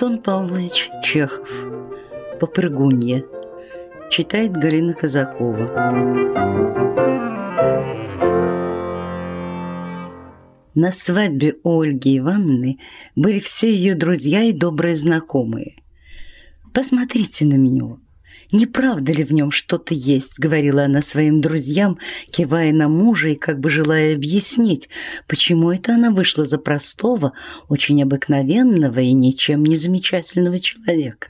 Антон Павлович Чехов. Попрыгунья. Читает Галина Казакова. На свадьбе Ольги Ивановны были все ее друзья и добрые знакомые. «Посмотрите на меня. Не правда ли в нем что-то есть?» — говорила она своим друзьям, кивая на мужа и как бы желая объяснить, почему это она вышла за простого, очень обыкновенного и ничем не замечательного человека.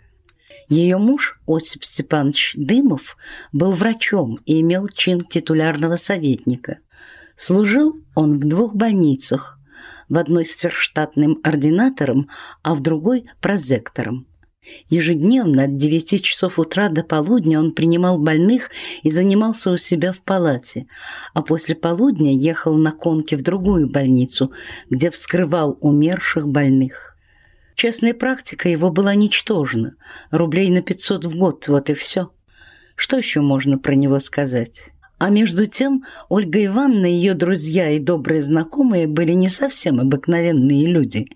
Ее муж, Осип Степанович Дымов, был врачом и имел чин титулярного советника – Служил он в двух больницах, в одной сверхштатным ординатором, а в другой – прозектором. Ежедневно от 9 часов утра до полудня он принимал больных и занимался у себя в палате, а после полудня ехал на конке в другую больницу, где вскрывал умерших больных. Частная практика его была ничтожна, рублей на 500 в год, вот и все. Что еще можно про него сказать? А между тем Ольга Ивановна ее друзья и добрые знакомые были не совсем обыкновенные люди.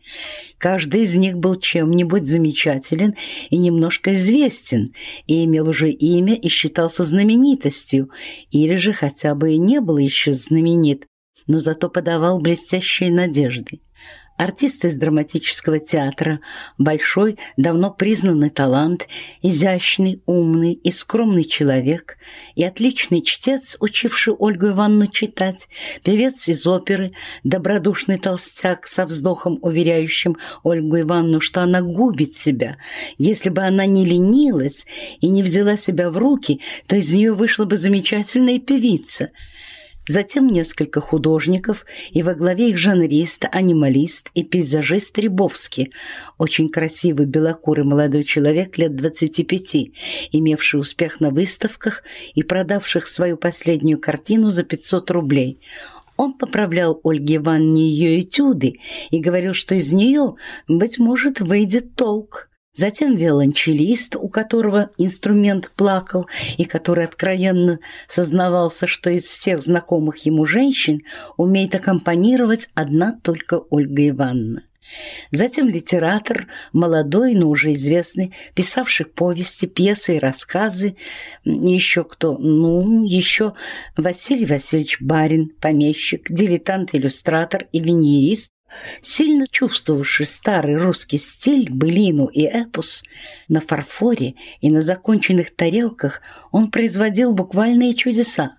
Каждый из них был чем-нибудь замечателен и немножко известен, и имел уже имя и считался знаменитостью, или же хотя бы и не был еще знаменит, но зато подавал блестящие надежды артист из драматического театра, большой, давно признанный талант, изящный, умный и скромный человек, и отличный чтец, учивший Ольгу Ивановну читать, певец из оперы, добродушный толстяк со вздохом, уверяющим Ольгу Ивановну, что она губит себя. Если бы она не ленилась и не взяла себя в руки, то из нее вышла бы замечательная певица — Затем несколько художников, и во главе их жанрист, анималист и пейзажист Рябовский, очень красивый белокурый молодой человек лет 25, имевший успех на выставках и продавших свою последнюю картину за 500 рублей. Он поправлял Ольге Ивановне ее этюды и говорил, что из нее, быть может, выйдет толк. Затем виолончелист, у которого инструмент плакал и который откровенно сознавался, что из всех знакомых ему женщин умеет аккомпанировать одна только Ольга Ивановна. Затем литератор, молодой, но уже известный, писавший повести, пьесы и рассказы. Еще кто? Ну, еще Василий Васильевич Барин, помещик, дилетант-иллюстратор и виньерист, Сильно чувствовавший старый русский стиль, былину и эпос, на фарфоре и на законченных тарелках он производил буквальные чудеса.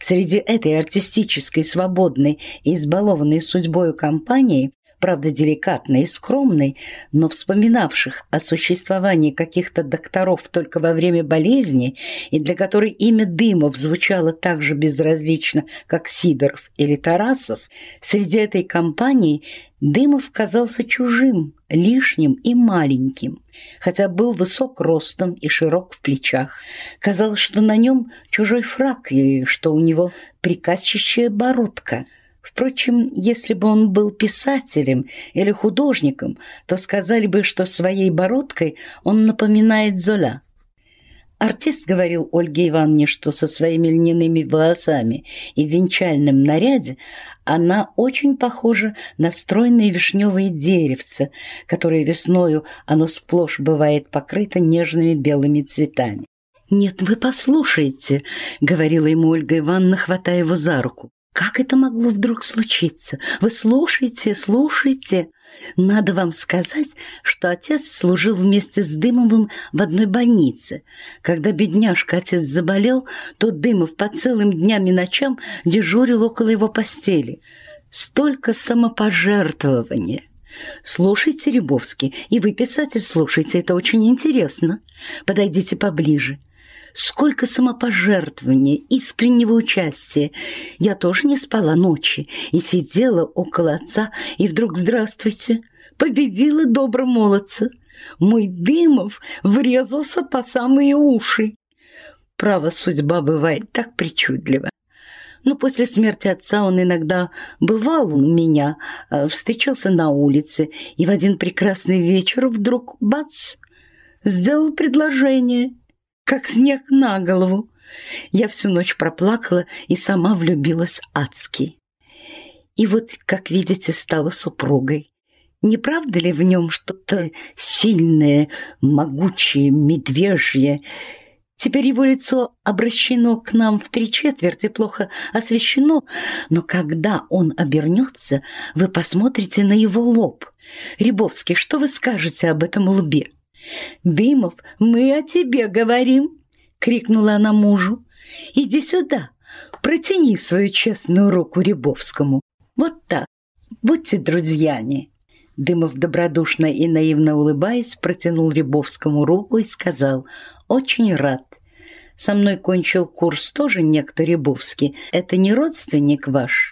Среди этой артистической, свободной и избалованной судьбою компании правда деликатной и скромной, но вспоминавших о существовании каких-то докторов только во время болезни и для которой имя Дымов звучало так же безразлично, как Сидоров или Тарасов, среди этой компании Дымов казался чужим, лишним и маленьким, хотя был высок ростом и широк в плечах. Казалось, что на нем чужой фраг и что у него приказчищая бородка – Впрочем, если бы он был писателем или художником, то сказали бы, что своей бородкой он напоминает Золя. Артист говорил Ольге Ивановне, что со своими льняными волосами и венчальным наряде она очень похожа на стройные вишневые деревца, которые весною оно сплошь бывает покрыто нежными белыми цветами. «Нет, вы послушайте», — говорила ему Ольга Ивановна, хватая его за руку. Как это могло вдруг случиться? Вы слушайте, слушайте. Надо вам сказать, что отец служил вместе с Дымовым в одной больнице. Когда бедняжка отец заболел, то Дымов по целым дням и ночам дежурил около его постели. Столько самопожертвования. Слушайте, Рябовский, и вы, писатель, слушайте, это очень интересно. Подойдите поближе сколько самопожертвования, искреннего участия. Я тоже не спала ночи и сидела около отца, и вдруг «Здравствуйте!» победила добро молодца. Мой Дымов врезался по самые уши. Право, судьба бывает так причудлива. Но после смерти отца он иногда бывал у меня, э, встречался на улице, и в один прекрасный вечер вдруг, бац, сделал предложение как снег на голову. Я всю ночь проплакала и сама влюбилась адски. И вот, как видите, стала супругой. Не правда ли в нем что-то сильное, могучее, медвежье? Теперь его лицо обращено к нам в три четверти, плохо освещено, но когда он обернется, вы посмотрите на его лоб. Рябовский, что вы скажете об этом лбе? «Бимов, мы о тебе говорим!» — крикнула она мужу. «Иди сюда, протяни свою честную руку Рябовскому. Вот так, будьте друзьями!» Дымов добродушно и наивно улыбаясь, протянул Рябовскому руку и сказал «Очень рад. Со мной кончил курс тоже некто Рябовский. Это не родственник ваш?»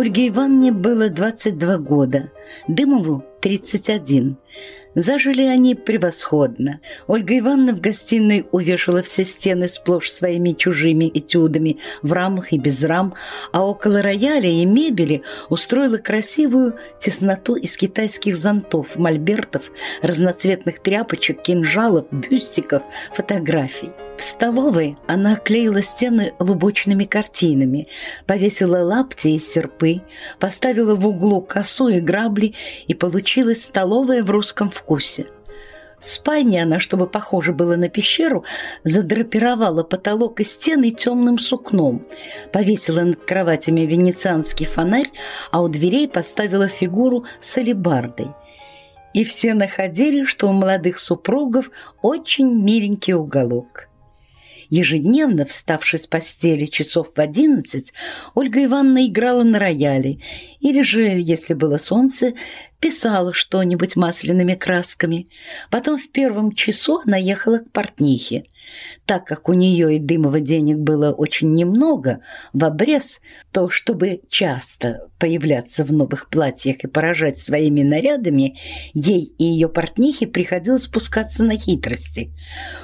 Ольге Ивановне было 22 года, Дымову 31. Зажили они превосходно. Ольга Ивановна в гостиной увешала все стены сплошь своими чужими этюдами в рамах и без рам, а около рояля и мебели устроила красивую тесноту из китайских зонтов, мольбертов, разноцветных тряпочек, кинжалов, бюстиков, фотографий. В столовой она оклеила стены лубочными картинами, повесила лапти и серпы, поставила в углу косу и грабли, и получилась столовая в русском вкусе. В спальне она, чтобы похоже было на пещеру, задрапировала потолок и стены темным сукном, повесила над кроватями венецианский фонарь, а у дверей поставила фигуру с алебардой. И все находили, что у молодых супругов очень миленький уголок. Ежедневно, вставши с постели часов в одиннадцать, Ольга Ивановна играла на рояле, или же, если было солнце, писала что-нибудь масляными красками. Потом в первом часу она ехала к портнихе. Так как у нее и Дымова денег было очень немного, в обрез, то, чтобы часто появляться в новых платьях и поражать своими нарядами, ей и ее портнихе приходилось спускаться на хитрости.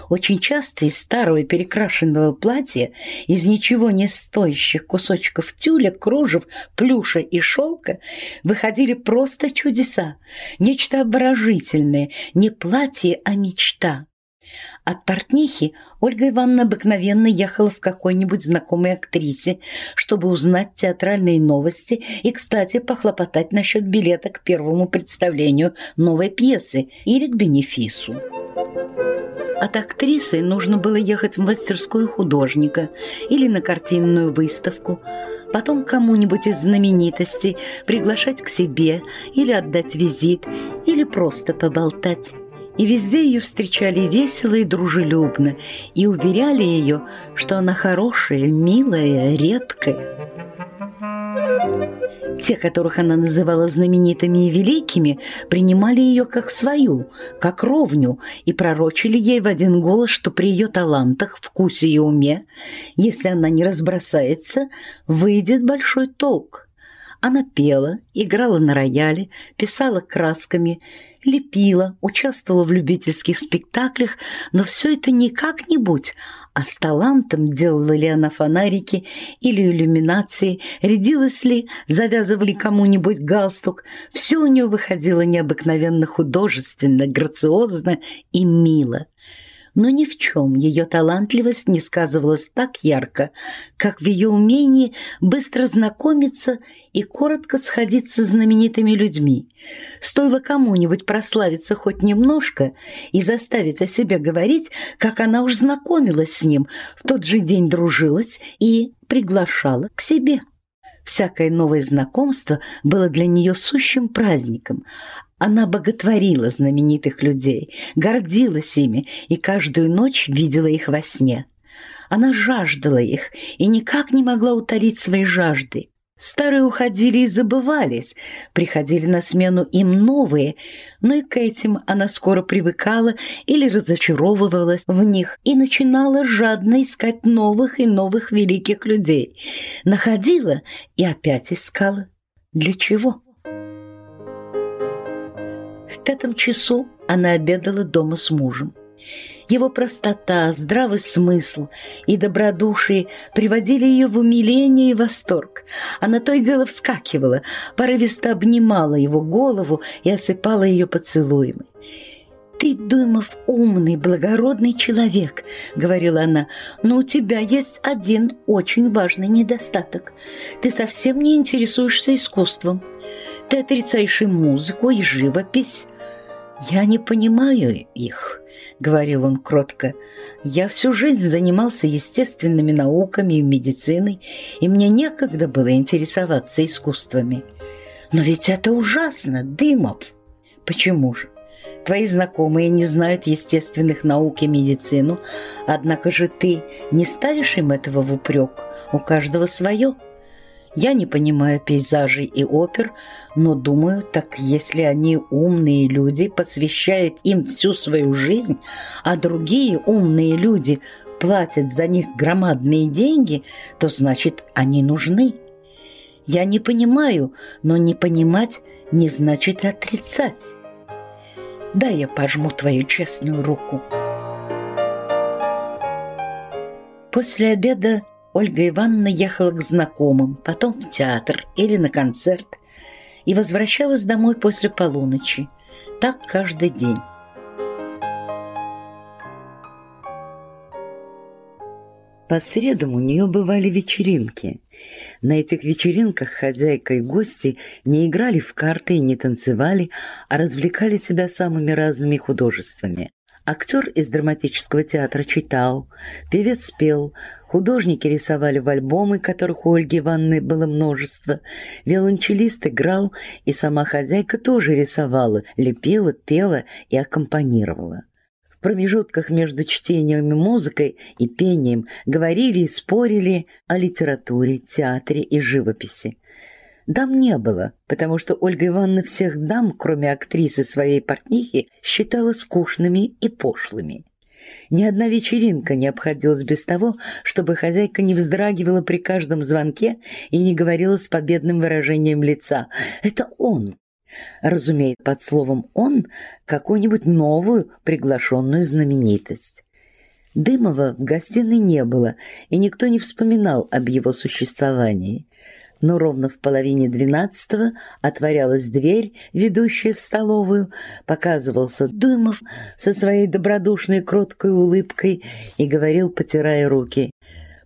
Очень часто из старого перекрашенного платья, из ничего не стоящих кусочков тюля, кружев, плюша и шелка выходили просто чудеса, нечто обворожительное, не платье, а мечта. От портнихи Ольга Ивановна обыкновенно ехала в какой-нибудь знакомой актрисе, чтобы узнать театральные новости и, кстати, похлопотать насчет билета к первому представлению новой пьесы или к бенефису. От актрисы нужно было ехать в мастерскую художника или на картинную выставку, потом кому-нибудь из знаменитостей приглашать к себе или отдать визит, или просто поболтать и везде ее встречали весело и дружелюбно, и уверяли ее, что она хорошая, милая, редкая. Те, которых она называла знаменитыми и великими, принимали ее как свою, как ровню, и пророчили ей в один голос, что при ее талантах, вкусе и уме, если она не разбросается, выйдет большой толк. Она пела, играла на рояле, писала красками – лепила, участвовала в любительских спектаклях, но все это не как-нибудь, а с талантом делала ли она фонарики или иллюминации, рядилась ли, завязывали кому-нибудь галстук. Все у нее выходило необыкновенно художественно, грациозно и мило но ни в чем ее талантливость не сказывалась так ярко, как в ее умении быстро знакомиться и коротко сходиться с знаменитыми людьми. Стоило кому-нибудь прославиться хоть немножко и заставить о себе говорить, как она уж знакомилась с ним, в тот же день дружилась и приглашала к себе. Всякое новое знакомство было для нее сущим праздником, она боготворила знаменитых людей, гордилась ими и каждую ночь видела их во сне. Она жаждала их и никак не могла утолить свои жажды. Старые уходили и забывались, приходили на смену им новые, но и к этим она скоро привыкала или разочаровывалась в них и начинала жадно искать новых и новых великих людей. Находила и опять искала. Для чего? В пятом часу она обедала дома с мужем. Его простота, здравый смысл и добродушие приводили ее в умиление и восторг. Она то и дело вскакивала, порывисто обнимала его голову и осыпала ее поцелуями. «Ты, Дымов, умный, благородный человек», — говорила она, «но у тебя есть один очень важный недостаток. Ты совсем не интересуешься искусством. Ты отрицаешь и музыку, и живопись. Я не понимаю их». — говорил он кротко. «Я всю жизнь занимался естественными науками и медициной, и мне некогда было интересоваться искусствами. Но ведь это ужасно, Дымов!» «Почему же? Твои знакомые не знают естественных наук и медицину, однако же ты не ставишь им этого в упрек, у каждого свое». Я не понимаю пейзажей и опер, но думаю, так если они умные люди посвящают им всю свою жизнь, а другие умные люди платят за них громадные деньги, то значит они нужны. Я не понимаю, но не понимать не значит отрицать. Да, я пожму твою честную руку. После обеда Ольга Ивановна ехала к знакомым, потом в театр или на концерт и возвращалась домой после полуночи. Так каждый день. По средам у нее бывали вечеринки. На этих вечеринках хозяйка и гости не играли в карты и не танцевали, а развлекали себя самыми разными художествами. Актер из драматического театра читал, певец пел, художники рисовали в альбомы, которых у Ольги Ивановны было множество, виолончелист играл, и сама хозяйка тоже рисовала, лепила, пела и аккомпанировала. В промежутках между чтением и музыкой и пением говорили и спорили о литературе, театре и живописи. Дам не было, потому что Ольга Ивановна всех дам, кроме актрисы своей портнихи, считала скучными и пошлыми. Ни одна вечеринка не обходилась без того, чтобы хозяйка не вздрагивала при каждом звонке и не говорила с победным выражением лица «Это он!» Разумеет под словом «он» какую-нибудь новую приглашенную знаменитость. Дымова в гостиной не было, и никто не вспоминал об его существовании но ровно в половине двенадцатого отворялась дверь, ведущая в столовую, показывался Дымов со своей добродушной кроткой улыбкой и говорил, потирая руки,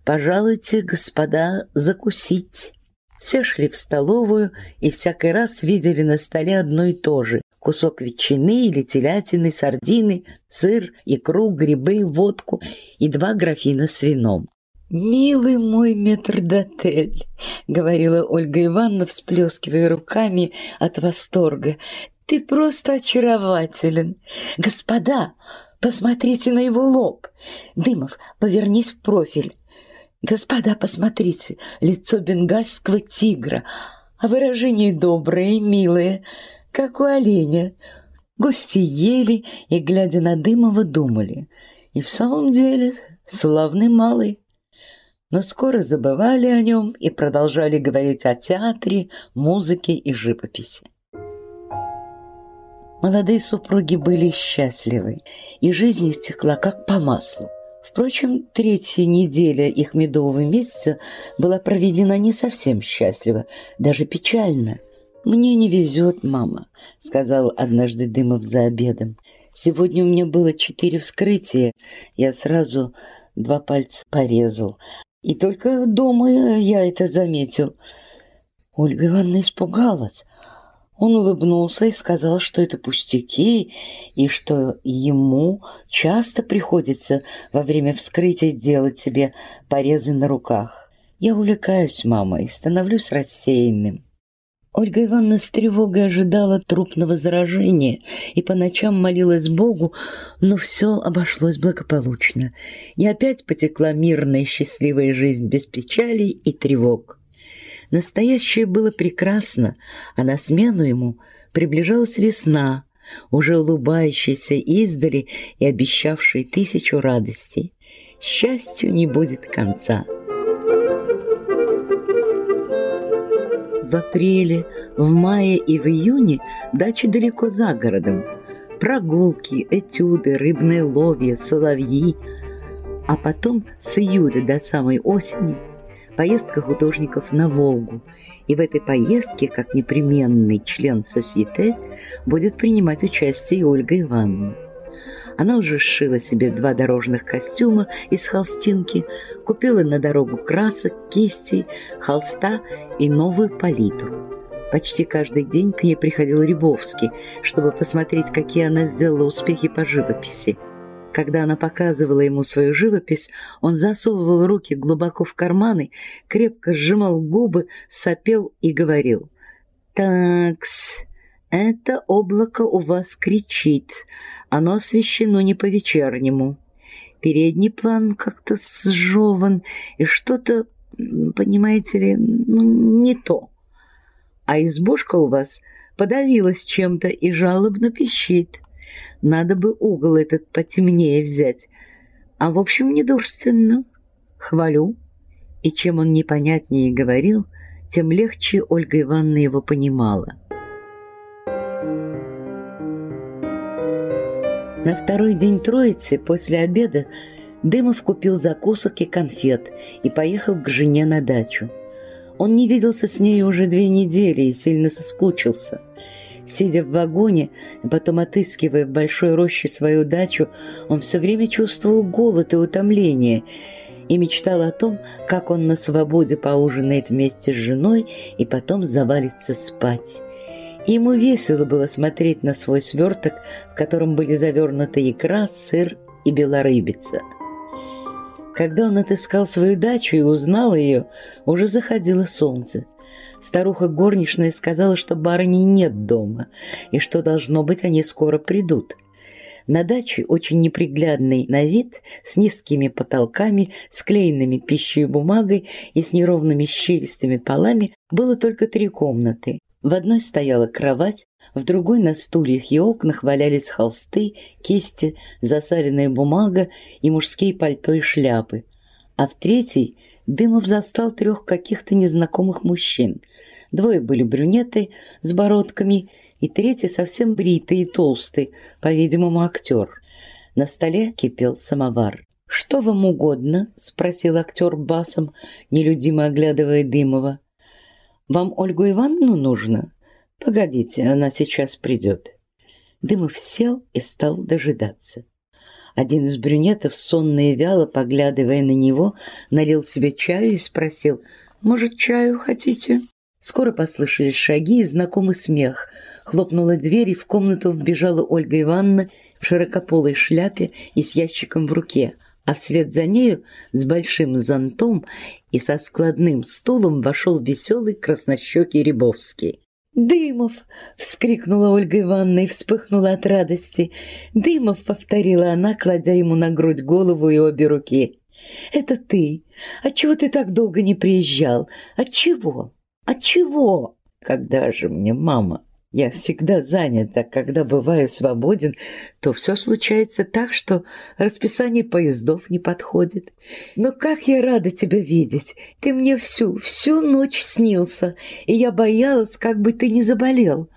«Пожалуйте, господа, закусить». Все шли в столовую и всякий раз видели на столе одно и то же – кусок ветчины или телятины, сардины, сыр, икру, грибы, водку и два графина с вином. «Милый мой метрдотель», — говорила Ольга Ивановна, всплескивая руками от восторга, — «ты просто очарователен. Господа, посмотрите на его лоб. Дымов, повернись в профиль. Господа, посмотрите, лицо бенгальского тигра, а выражение доброе и милое, как у оленя». Гости ели и, глядя на Дымова, думали. И в самом деле славный малый но скоро забывали о нем и продолжали говорить о театре, музыке и живописи. Молодые супруги были счастливы, и жизнь их как по маслу. Впрочем, третья неделя их медового месяца была проведена не совсем счастливо, даже печально. «Мне не везет, мама», — сказал однажды Дымов за обедом. «Сегодня у меня было четыре вскрытия. Я сразу два пальца порезал, и только дома я это заметил. Ольга Ивановна испугалась. Он улыбнулся и сказал, что это пустяки, и что ему часто приходится во время вскрытия делать себе порезы на руках. Я увлекаюсь мамой, становлюсь рассеянным. Ольга Ивановна с тревогой ожидала трупного заражения и по ночам молилась Богу, но все обошлось благополучно. И опять потекла мирная счастливая жизнь без печалей и тревог. Настоящее было прекрасно, а на смену ему приближалась весна, уже улыбающаяся издали и обещавшая тысячу радостей. Счастью не будет конца. В апреле, в мае и в июне дачи далеко за городом. Прогулки, этюды, рыбные ловья, соловьи. А потом с июля до самой осени поездка художников на Волгу. И в этой поездке, как непременный член Сосьете, будет принимать участие Ольга Ивановна. Она уже сшила себе два дорожных костюма из холстинки, купила на дорогу красок, кистей, холста и новую палитру. Почти каждый день к ней приходил Рябовский, чтобы посмотреть, какие она сделала успехи по живописи. Когда она показывала ему свою живопись, он засовывал руки глубоко в карманы, крепко сжимал губы, сопел и говорил «Такс, это облако у вас кричит, оно освещено не по-вечернему. Передний план как-то сжеван, и что-то, понимаете ли, ну, не то. А избушка у вас подавилась чем-то и жалобно пищит. Надо бы угол этот потемнее взять. А в общем, недурственно. Хвалю. И чем он непонятнее говорил, тем легче Ольга Ивановна его понимала. На второй день Троицы после обеда Дымов купил закусок и конфет и поехал к жене на дачу. Он не виделся с ней уже две недели и сильно соскучился. Сидя в вагоне, а потом отыскивая в большой роще свою дачу, он все время чувствовал голод и утомление и мечтал о том, как он на свободе поужинает вместе с женой и потом завалится спать. Ему весело было смотреть на свой сверток, в котором были завернуты икра, сыр и белорыбица. Когда он отыскал свою дачу и узнал ее, уже заходило солнце. Старуха горничная сказала, что барыни нет дома, и что, должно быть, они скоро придут. На даче, очень неприглядный на вид, с низкими потолками, склеенными пищей бумагой и с неровными щелистыми полами, было только три комнаты. В одной стояла кровать, в другой на стульях и окнах валялись холсты, кисти, засаленная бумага и мужские пальто и шляпы. А в третьей Дымов застал трех каких-то незнакомых мужчин. Двое были брюнеты с бородками, и третий совсем бритый и толстый, по-видимому, актер. На столе кипел самовар. «Что вам угодно?» — спросил актер басом, нелюдимо оглядывая Дымова. Вам Ольгу Ивановну нужно? Погодите, она сейчас придет». Дымов сел и стал дожидаться. Один из брюнетов, сонно и вяло, поглядывая на него, налил себе чаю и спросил, «Может, чаю хотите?» Скоро послышались шаги и знакомый смех. Хлопнула дверь, и в комнату вбежала Ольга Ивановна в широкополой шляпе и с ящиком в руке – а вслед за нею с большим зонтом и со складным стулом вошел веселый краснощекий Рябовский. «Дымов!» — вскрикнула Ольга Ивановна и вспыхнула от радости. «Дымов!» — повторила она, кладя ему на грудь голову и обе руки. «Это ты! Отчего ты так долго не приезжал? Отчего? Отчего?» «Когда же мне, мама?» Я всегда занят, а когда бываю свободен, то все случается так, что расписание поездов не подходит. Но как я рада тебя видеть! Ты мне всю, всю ночь снился, и я боялась, как бы ты не заболел.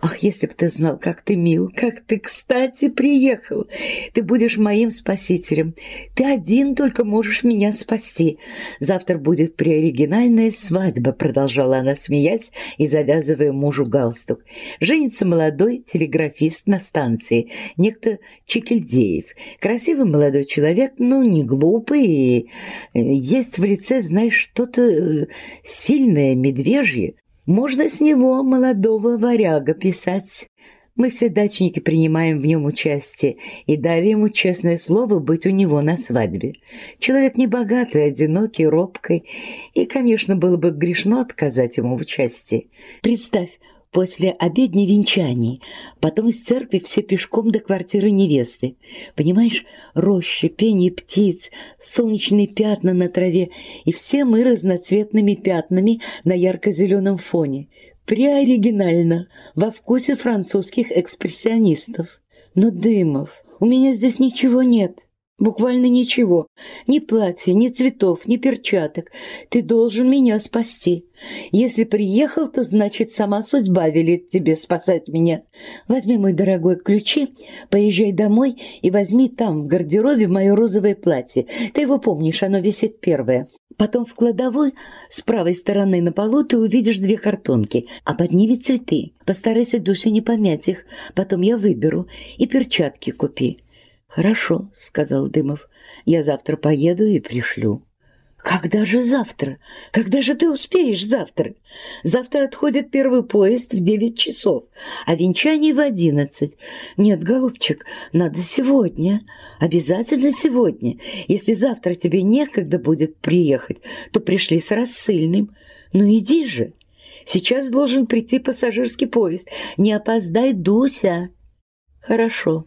Ах, если бы ты знал, как ты мил, как ты, кстати, приехал. Ты будешь моим спасителем. Ты один только можешь меня спасти. Завтра будет приоригинальная свадьба, продолжала она, смеясь и завязывая мужу галстук. Женится молодой телеграфист на станции, некто Чекильдеев. Красивый молодой человек, ну, не глупый, и э, есть в лице, знаешь, что-то э, сильное, медвежье. Можно с него молодого варяга писать. Мы все дачники принимаем в нем участие и дали ему честное слово быть у него на свадьбе. Человек небогатый, одинокий, робкий, и, конечно, было бы грешно отказать ему в участии. Представь, После обедни венчаний, потом из церкви все пешком до квартиры невесты. Понимаешь, роща, пение птиц, солнечные пятна на траве, и все мы разноцветными пятнами на ярко-зеленом фоне. Преоригинально, во вкусе французских экспрессионистов. Но, Дымов, у меня здесь ничего нет. Буквально ничего. Ни платья, ни цветов, ни перчаток. Ты должен меня спасти. Если приехал, то значит сама судьба велит тебе спасать меня. Возьми, мой дорогой, ключи, поезжай домой и возьми там, в гардеробе, мое розовое платье. Ты его помнишь, оно висит первое. Потом в кладовой с правой стороны на полу ты увидишь две картонки, а под ними цветы. Постарайся, Дуся, не помять их. Потом я выберу. И перчатки купи. «Хорошо», — сказал Дымов. «Я завтра поеду и пришлю». «Когда же завтра? Когда же ты успеешь завтра? Завтра отходит первый поезд в девять часов, а венчание в одиннадцать. Нет, голубчик, надо сегодня, обязательно сегодня. Если завтра тебе некогда будет приехать, то пришли с рассыльным. Ну иди же, сейчас должен прийти пассажирский поезд. Не опоздай, Дуся». «Хорошо».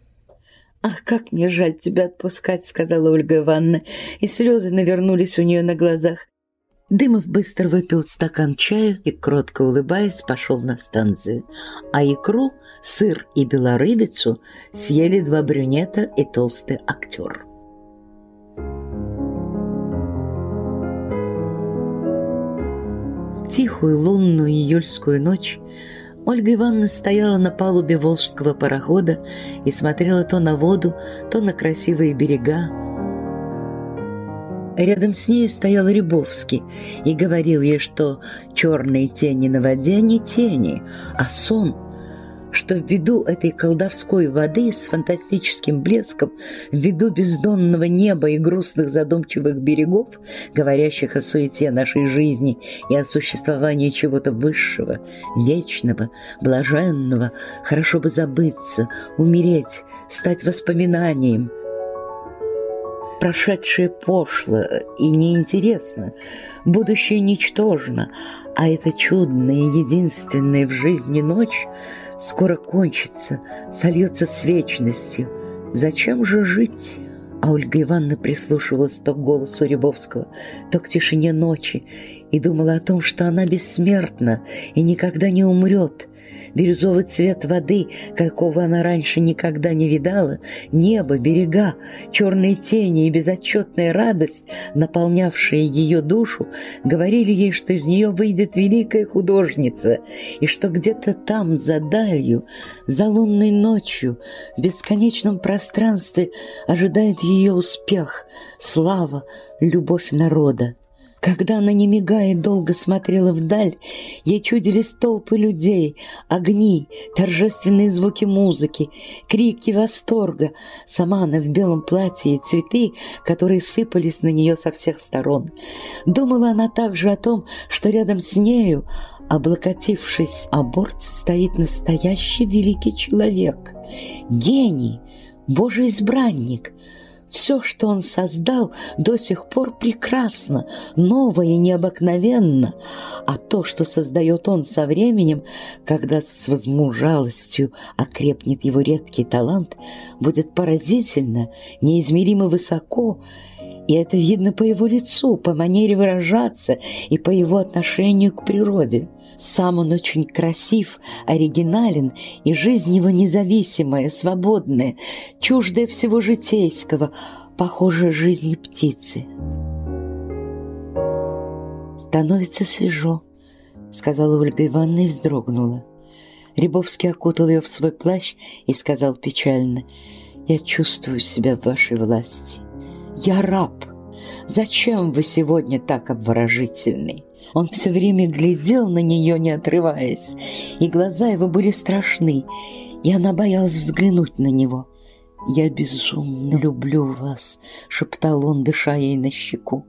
«Ах, как мне жаль тебя отпускать», — сказала Ольга Ивановна, и слезы навернулись у нее на глазах. Дымов быстро выпил стакан чаю и, кротко улыбаясь, пошел на станцию. А икру, сыр и белорыбицу съели два брюнета и толстый актер. В тихую лунную июльскую ночь Ольга Ивановна стояла на палубе волжского парохода и смотрела то на воду, то на красивые берега. Рядом с нею стоял Рябовский и говорил ей, что черные тени на воде не тени, а сон — что ввиду этой колдовской воды с фантастическим блеском, ввиду бездонного неба и грустных задумчивых берегов, говорящих о суете нашей жизни и о существовании чего-то высшего, вечного, блаженного, хорошо бы забыться, умереть, стать воспоминанием – Прошедшее пошло и неинтересно, будущее ничтожно, а эта чудная, единственная в жизни ночь скоро кончится, сольется с вечностью. Зачем же жить? А Ольга Ивановна прислушивалась то к голосу Рябовского, то к тишине ночи и думала о том, что она бессмертна и никогда не умрет, бирюзовый цвет воды, какого она раньше никогда не видала, небо, берега, черные тени и безотчетная радость, наполнявшие ее душу, говорили ей, что из нее выйдет великая художница, и что где-то там, за далью, за лунной ночью, в бесконечном пространстве ожидает ее успех, слава, любовь народа. Когда она, не мигая, долго смотрела вдаль, ей чудились толпы людей, огни, торжественные звуки музыки, крики восторга. Сама она в белом платье и цветы, которые сыпались на нее со всех сторон. Думала она также о том, что рядом с нею, облокотившись о борт, стоит настоящий великий человек, гений, Божий избранник — все, что он создал, до сих пор прекрасно, новое и необыкновенно, а то, что создает он со временем, когда с возмужалостью окрепнет его редкий талант, будет поразительно, неизмеримо высоко, и это видно по его лицу, по манере выражаться и по его отношению к природе. Сам он очень красив, оригинален, и жизнь его независимая, свободная, чуждая всего житейского, похожая жизни птицы. «Становится свежо», — сказала Ольга Ивановна и вздрогнула. Рябовский окутал ее в свой плащ и сказал печально, «Я чувствую себя в вашей власти. Я раб. Зачем вы сегодня так обворожительный?» Он все время глядел на нее, не отрываясь, и глаза его были страшны, и она боялась взглянуть на него. «Я безумно люблю вас», — шептал он, дыша ей на щеку.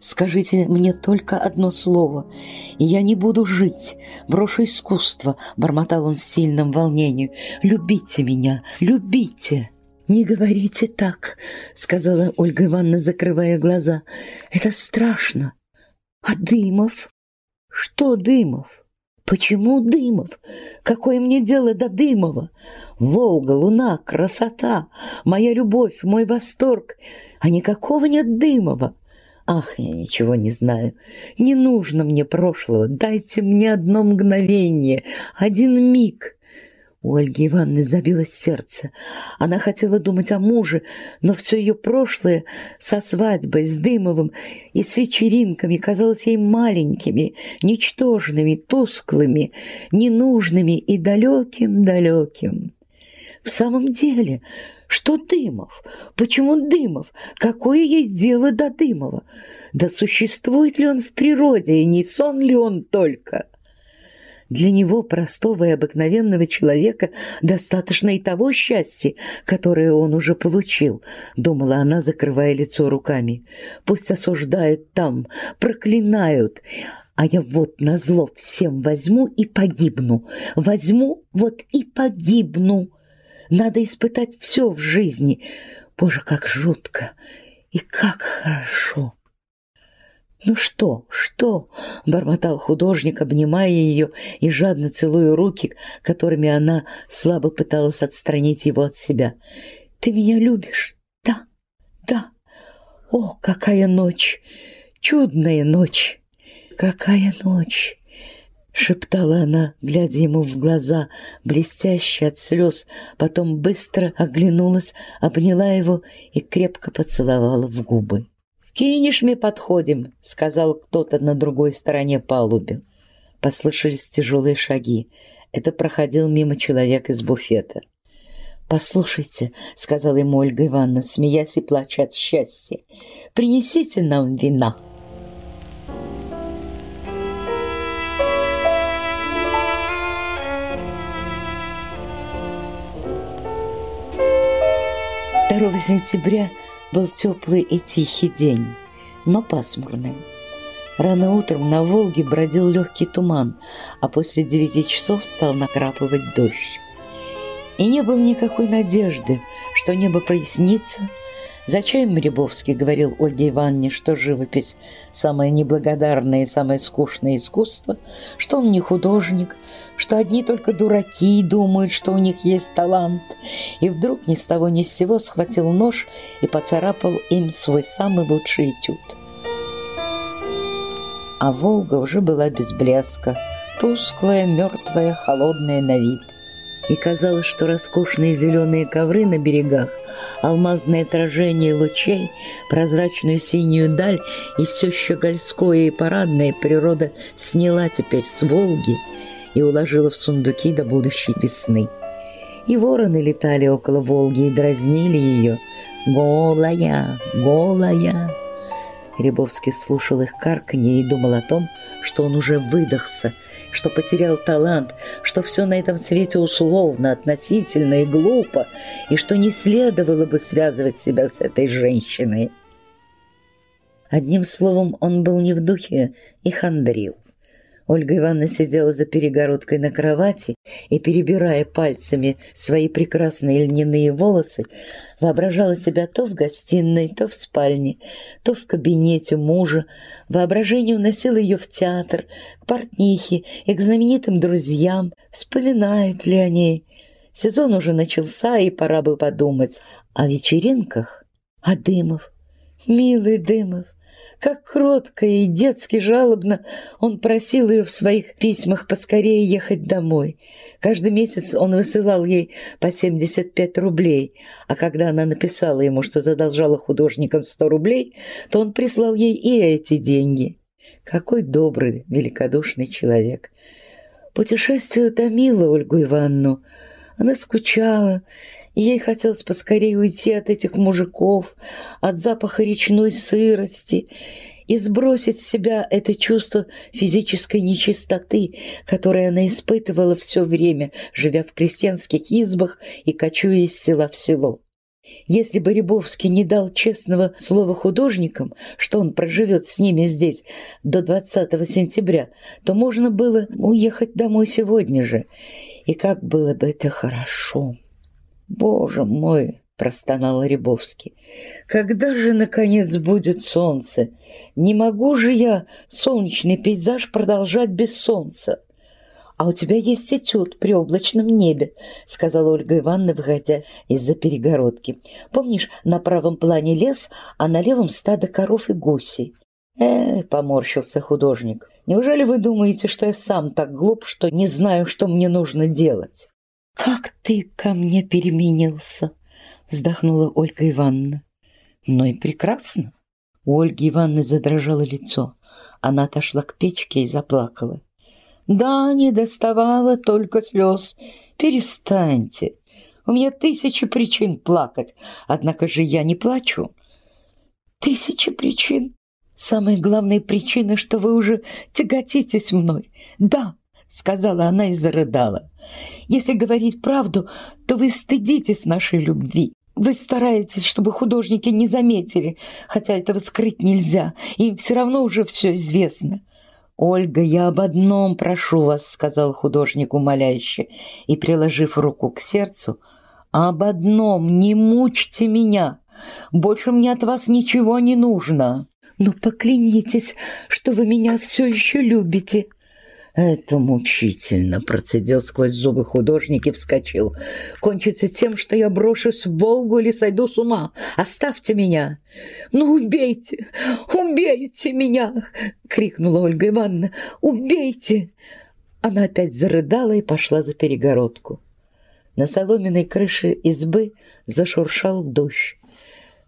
«Скажите мне только одно слово, и я не буду жить, брошу искусство», — бормотал он в сильном волнении. «Любите меня, любите!» «Не говорите так», — сказала Ольга Ивановна, закрывая глаза. «Это страшно. А Дымов? Что Дымов? Почему Дымов? Какое мне дело до Дымова? Волга, луна, красота, моя любовь, мой восторг. А никакого нет Дымова. Ах, я ничего не знаю. Не нужно мне прошлого. Дайте мне одно мгновение, один миг. У Ольги Ивановны забилось сердце. Она хотела думать о муже, но все ее прошлое со свадьбой, с Дымовым и с вечеринками казалось ей маленькими, ничтожными, тусклыми, ненужными и далеким-далеким. В самом деле, что Дымов? Почему Дымов? Какое есть дело до Дымова? Да существует ли он в природе, и не сон ли он только?» Для него, простого и обыкновенного человека, достаточно и того счастья, которое он уже получил, думала она, закрывая лицо руками. Пусть осуждают там, проклинают, а я вот на зло всем возьму и погибну. Возьму вот и погибну. Надо испытать все в жизни. Боже, как жутко и как хорошо. «Ну что, что?» — бормотал художник, обнимая ее и жадно целуя руки, которыми она слабо пыталась отстранить его от себя. «Ты меня любишь? Да, да. О, какая ночь! Чудная ночь! Какая ночь!» — шептала она, глядя ему в глаза, блестящие от слез, потом быстро оглянулась, обняла его и крепко поцеловала в губы. «Кинешь мы подходим», — сказал кто-то на другой стороне палубы. Послышались тяжелые шаги. Это проходил мимо человек из буфета. «Послушайте», — сказала ему Ольга Ивановна, смеясь и плача от счастья, — «принесите нам вина». 2 сентября был теплый и тихий день, но пасмурный. Рано утром на Волге бродил легкий туман, а после девяти часов стал накрапывать дождь. И не было никакой надежды, что небо прояснится, Зачем Рябовский говорил Ольге Ивановне, что живопись – самое неблагодарное и самое скучное искусство, что он не художник, что одни только дураки думают, что у них есть талант, и вдруг ни с того ни с сего схватил нож и поцарапал им свой самый лучший этюд. А Волга уже была без блеска, тусклая, мертвая, холодная на вид – и казалось, что роскошные зеленые ковры на берегах, алмазное отражение лучей, прозрачную синюю даль и все щегольское и парадное природа сняла теперь с Волги и уложила в сундуки до будущей весны. И вороны летали около Волги и дразнили ее «Голая, голая!» Рябовский слушал их карканье и думал о том, что он уже выдохся, что потерял талант, что все на этом свете условно, относительно и глупо, и что не следовало бы связывать себя с этой женщиной. Одним словом, он был не в духе и хандрил. Ольга Ивановна сидела за перегородкой на кровати и, перебирая пальцами свои прекрасные льняные волосы, воображала себя то в гостиной, то в спальне, то в кабинете мужа. Воображение уносило ее в театр, к портнихе и к знаменитым друзьям. Вспоминают ли они? Сезон уже начался, и пора бы подумать о вечеринках. А Дымов? Милый Дымов! Как кротко и детски жалобно он просил ее в своих письмах поскорее ехать домой. Каждый месяц он высылал ей по 75 рублей, а когда она написала ему, что задолжала художникам 100 рублей, то он прислал ей и эти деньги. Какой добрый, великодушный человек. Путешествие утомило Ольгу Ивановну. Она скучала ей хотелось поскорее уйти от этих мужиков, от запаха речной сырости и сбросить с себя это чувство физической нечистоты, которое она испытывала все время, живя в крестьянских избах и кочуя из села в село. Если бы Рябовский не дал честного слова художникам, что он проживет с ними здесь до 20 сентября, то можно было уехать домой сегодня же. И как было бы это хорошо! «Боже мой!» — простонал Рябовский. «Когда же, наконец, будет солнце? Не могу же я солнечный пейзаж продолжать без солнца!» «А у тебя есть этюд при облачном небе», — сказала Ольга Ивановна, выходя из-за перегородки. «Помнишь, на правом плане лес, а на левом стадо коров и гуси?» «Э, — поморщился художник, — неужели вы думаете, что я сам так глуп, что не знаю, что мне нужно делать?» «Как ты ко мне переменился!» — вздохнула Ольга Ивановна. «Ну и прекрасно!» У Ольги Ивановны задрожало лицо. Она отошла к печке и заплакала. «Да, не доставала только слез. Перестаньте. У меня тысячи причин плакать, однако же я не плачу». «Тысячи причин? Самая главная причина, что вы уже тяготитесь мной. Да, сказала она и зарыдала. «Если говорить правду, то вы стыдитесь нашей любви. Вы стараетесь, чтобы художники не заметили, хотя этого скрыть нельзя, им все равно уже все известно». «Ольга, я об одном прошу вас», — сказал художник умоляюще, и, приложив руку к сердцу, «об одном, не мучьте меня, больше мне от вас ничего не нужно». «Но поклянитесь, что вы меня все еще любите», «Это мучительно», — процедил сквозь зубы художник и вскочил. «Кончится тем, что я брошусь в Волгу или сойду с ума. Оставьте меня!» «Ну, убейте! Убейте меня!» — крикнула Ольга Ивановна. «Убейте!» Она опять зарыдала и пошла за перегородку. На соломенной крыше избы зашуршал дождь.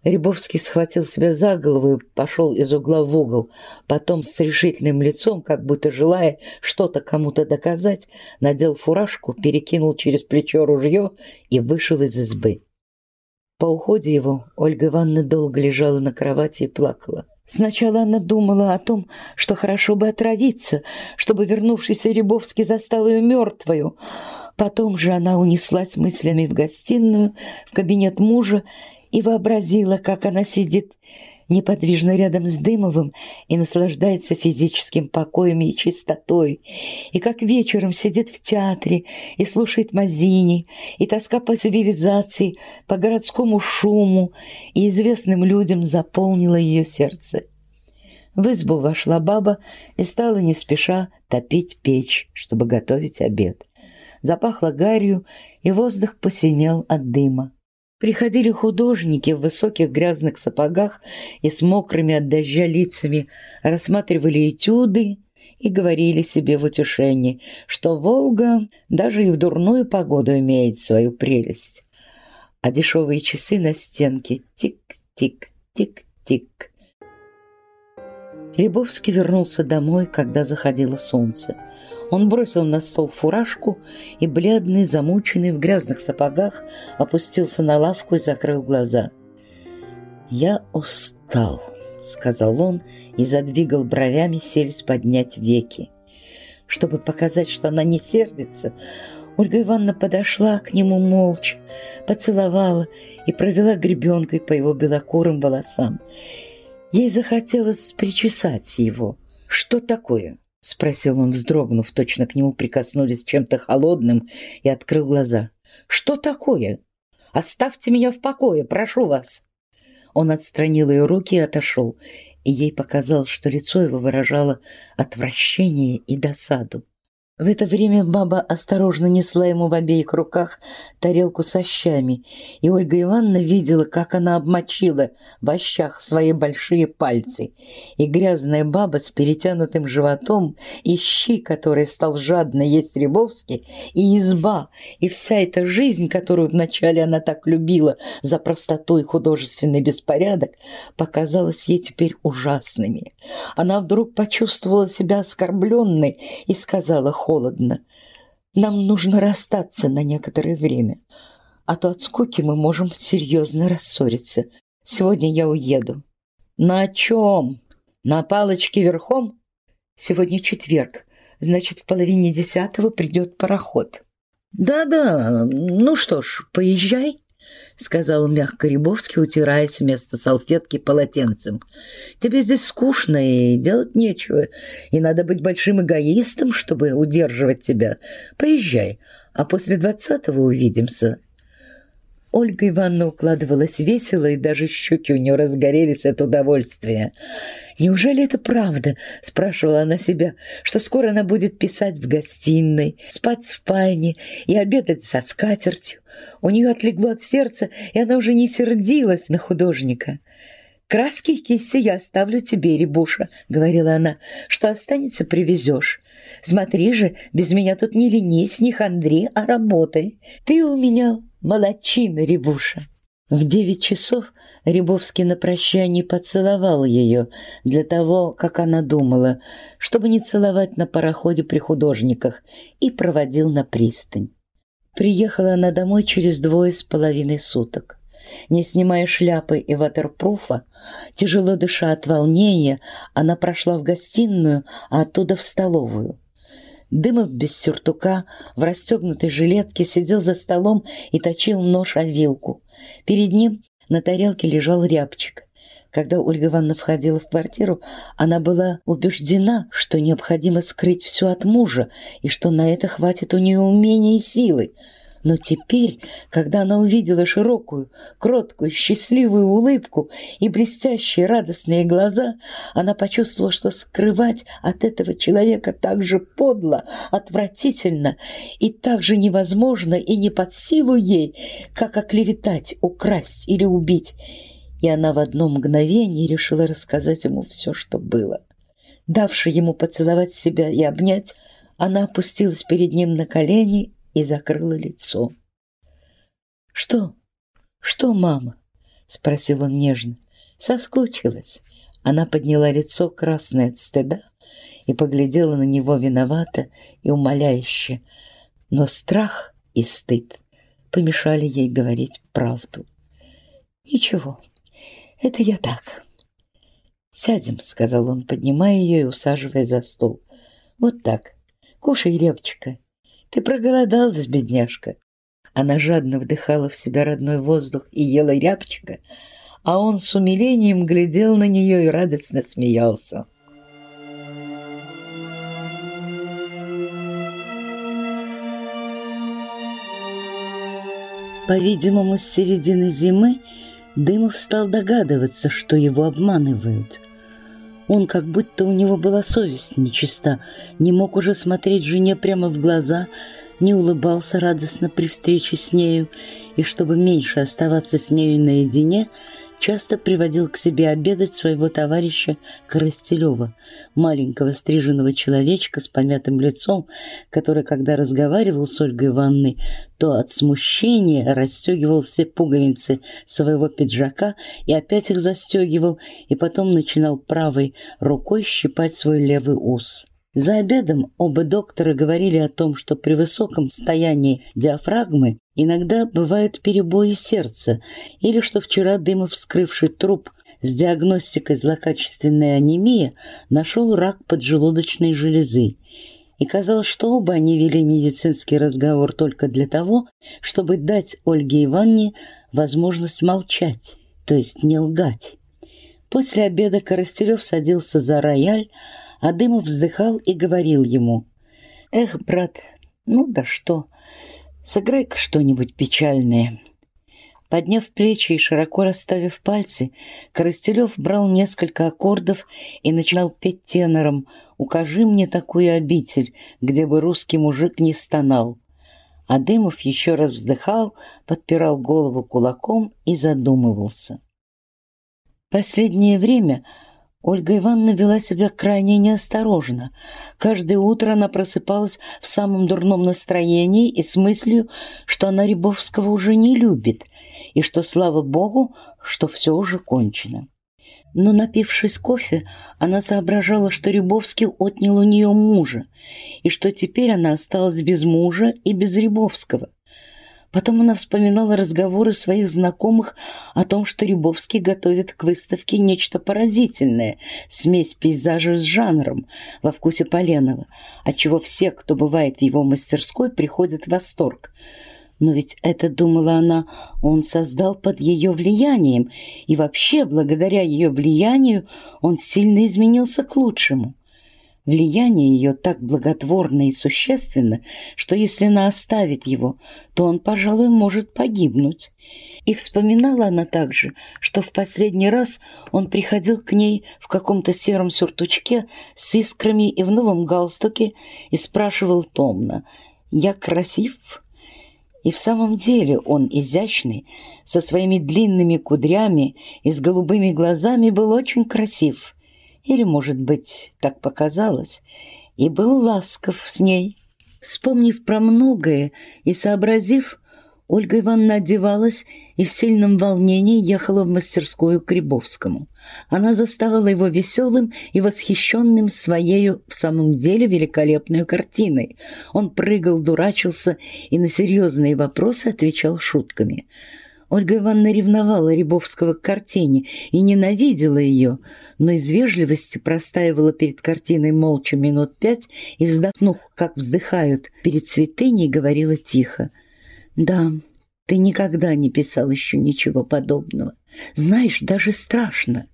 Рябовский схватил себя за голову и пошел из угла в угол. Потом с решительным лицом, как будто желая что-то кому-то доказать, надел фуражку, перекинул через плечо ружье и вышел из избы. По уходе его Ольга Ивановна долго лежала на кровати и плакала. Сначала она думала о том, что хорошо бы отравиться, чтобы вернувшийся Рябовский застал ее мертвою. Потом же она унеслась мыслями в гостиную, в кабинет мужа и вообразила, как она сидит неподвижно рядом с Дымовым и наслаждается физическим покоем и чистотой, и как вечером сидит в театре и слушает Мазини, и тоска по цивилизации, по городскому шуму и известным людям заполнила ее сердце. В избу вошла баба и стала не спеша топить печь, чтобы готовить обед. Запахло гарью, и воздух посинел от дыма. Приходили художники в высоких грязных сапогах и с мокрыми от дождя лицами, рассматривали этюды и говорили себе в утешении, что Волга даже и в дурную погоду имеет свою прелесть. А дешевые часы на стенке тик-тик-тик-тик. Рябовский вернулся домой, когда заходило солнце. Он бросил на стол фуражку и, бледный, замученный, в грязных сапогах, опустился на лавку и закрыл глаза. «Я устал», — сказал он и задвигал бровями, селись поднять веки. Чтобы показать, что она не сердится, Ольга Ивановна подошла к нему молча, поцеловала и провела гребенкой по его белокурым волосам. Ей захотелось причесать его. «Что такое?» — спросил он, вздрогнув, точно к нему прикоснулись чем-то холодным и открыл глаза. «Что такое? Оставьте меня в покое, прошу вас!» Он отстранил ее руки и отошел, и ей показалось, что лицо его выражало отвращение и досаду. В это время баба осторожно несла ему в обеих руках тарелку со щами, и Ольга Ивановна видела, как она обмочила в ощах свои большие пальцы, и грязная баба с перетянутым животом, и щи, которые стал жадно есть Рябовский, и изба, и вся эта жизнь, которую вначале она так любила за простоту и художественный беспорядок, показалась ей теперь ужасными. Она вдруг почувствовала себя оскорбленной и сказала холодно. Нам нужно расстаться на некоторое время, а то от скуки мы можем серьезно рассориться. Сегодня я уеду. На чем? На палочке верхом? Сегодня четверг, значит, в половине десятого придет пароход. Да-да, ну что ж, поезжай. — сказал мягко Рябовский, утираясь вместо салфетки полотенцем. «Тебе здесь скучно и делать нечего, и надо быть большим эгоистом, чтобы удерживать тебя. Поезжай, а после двадцатого увидимся». Ольга Ивановна укладывалась весело, и даже щеки у нее разгорелись от удовольствия. «Неужели это правда?» — спрашивала она себя, что скоро она будет писать в гостиной, спать в спальне и обедать со скатертью. У нее отлегло от сердца, и она уже не сердилась на художника. «Краски и кисти я оставлю тебе, Рябуша», — говорила она, — «что останется, привезешь. Смотри же, без меня тут не ленись, не хандри, а работай. Ты у меня молодчина, Рябуша». В девять часов Рябовский на прощание поцеловал ее для того, как она думала, чтобы не целовать на пароходе при художниках, и проводил на пристань. Приехала она домой через двое с половиной суток. Не снимая шляпы и ватерпруфа, тяжело дыша от волнения, она прошла в гостиную, а оттуда в столовую. Дымов без сюртука, в расстегнутой жилетке, сидел за столом и точил нож о вилку. Перед ним на тарелке лежал рябчик. Когда Ольга Ивановна входила в квартиру, она была убеждена, что необходимо скрыть все от мужа и что на это хватит у нее умения и силы. Но теперь, когда она увидела широкую, кроткую, счастливую улыбку и блестящие радостные глаза, она почувствовала, что скрывать от этого человека так же подло, отвратительно и так же невозможно и не под силу ей, как оклеветать, украсть или убить. И она в одно мгновение решила рассказать ему все, что было. Давши ему поцеловать себя и обнять, она опустилась перед ним на колени и закрыла лицо. «Что? Что, мама?» — спросил он нежно. «Соскучилась». Она подняла лицо, красное от стыда, и поглядела на него виновато и умоляюще. Но страх и стыд помешали ей говорить правду. «Ничего, это я так». «Сядем», — сказал он, поднимая ее и усаживая за стол. «Вот так. Кушай репчика ты проголодалась, бедняжка. Она жадно вдыхала в себя родной воздух и ела рябчика, а он с умилением глядел на нее и радостно смеялся. По-видимому, с середины зимы Дымов стал догадываться, что его обманывают – он, как будто у него была совесть нечиста, не мог уже смотреть жене прямо в глаза, не улыбался радостно при встрече с нею, и чтобы меньше оставаться с нею наедине, часто приводил к себе обедать своего товарища Коростелева, маленького стриженного человечка с помятым лицом, который, когда разговаривал с Ольгой Ивановной, то от смущения расстегивал все пуговицы своего пиджака и опять их застегивал, и потом начинал правой рукой щипать свой левый ус. За обедом оба доктора говорили о том, что при высоком состоянии диафрагмы иногда бывают перебои сердца, или что вчера Дымов, вскрывший труп с диагностикой злокачественной анемии, нашел рак поджелудочной железы. И казалось, что оба они вели медицинский разговор только для того, чтобы дать Ольге Ивановне возможность молчать, то есть не лгать. После обеда Коростелев садился за рояль, а Дымов вздыхал и говорил ему. «Эх, брат, ну да что, сыграй-ка что-нибудь печальное». Подняв плечи и широко расставив пальцы, Коростелев брал несколько аккордов и начинал петь тенором «Укажи мне такую обитель, где бы русский мужик не стонал». А Дымов еще раз вздыхал, подпирал голову кулаком и задумывался. Последнее время Ольга Ивановна вела себя крайне неосторожно. Каждое утро она просыпалась в самом дурном настроении и с мыслью, что она Рябовского уже не любит, и что, слава богу, что все уже кончено. Но, напившись кофе, она соображала, что Рябовский отнял у нее мужа, и что теперь она осталась без мужа и без Рябовского. Потом она вспоминала разговоры своих знакомых о том, что Рябовский готовит к выставке нечто поразительное, смесь пейзажа с жанром во вкусе Поленова, отчего все, кто бывает в его мастерской, приходят в восторг. Но ведь это, думала она, он создал под ее влиянием, и вообще, благодаря ее влиянию, он сильно изменился к лучшему. Влияние ее так благотворно и существенно, что если она оставит его, то он, пожалуй, может погибнуть. И вспоминала она также, что в последний раз он приходил к ней в каком-то сером сюртучке с искрами и в новом галстуке и спрашивал томно «Я красив?» И в самом деле он изящный, со своими длинными кудрями и с голубыми глазами был очень красив – или, может быть, так показалось, и был ласков с ней. Вспомнив про многое и сообразив, Ольга Ивановна одевалась и в сильном волнении ехала в мастерскую к Рябовскому. Она заставила его веселым и восхищенным своею в самом деле великолепной картиной. Он прыгал, дурачился и на серьезные вопросы отвечал шутками – Ольга Ивановна ревновала Рябовского к картине и ненавидела ее, но из вежливости простаивала перед картиной молча минут пять и, вздохнув, как вздыхают перед святыней, говорила тихо. «Да, ты никогда не писал еще ничего подобного. Знаешь, даже страшно.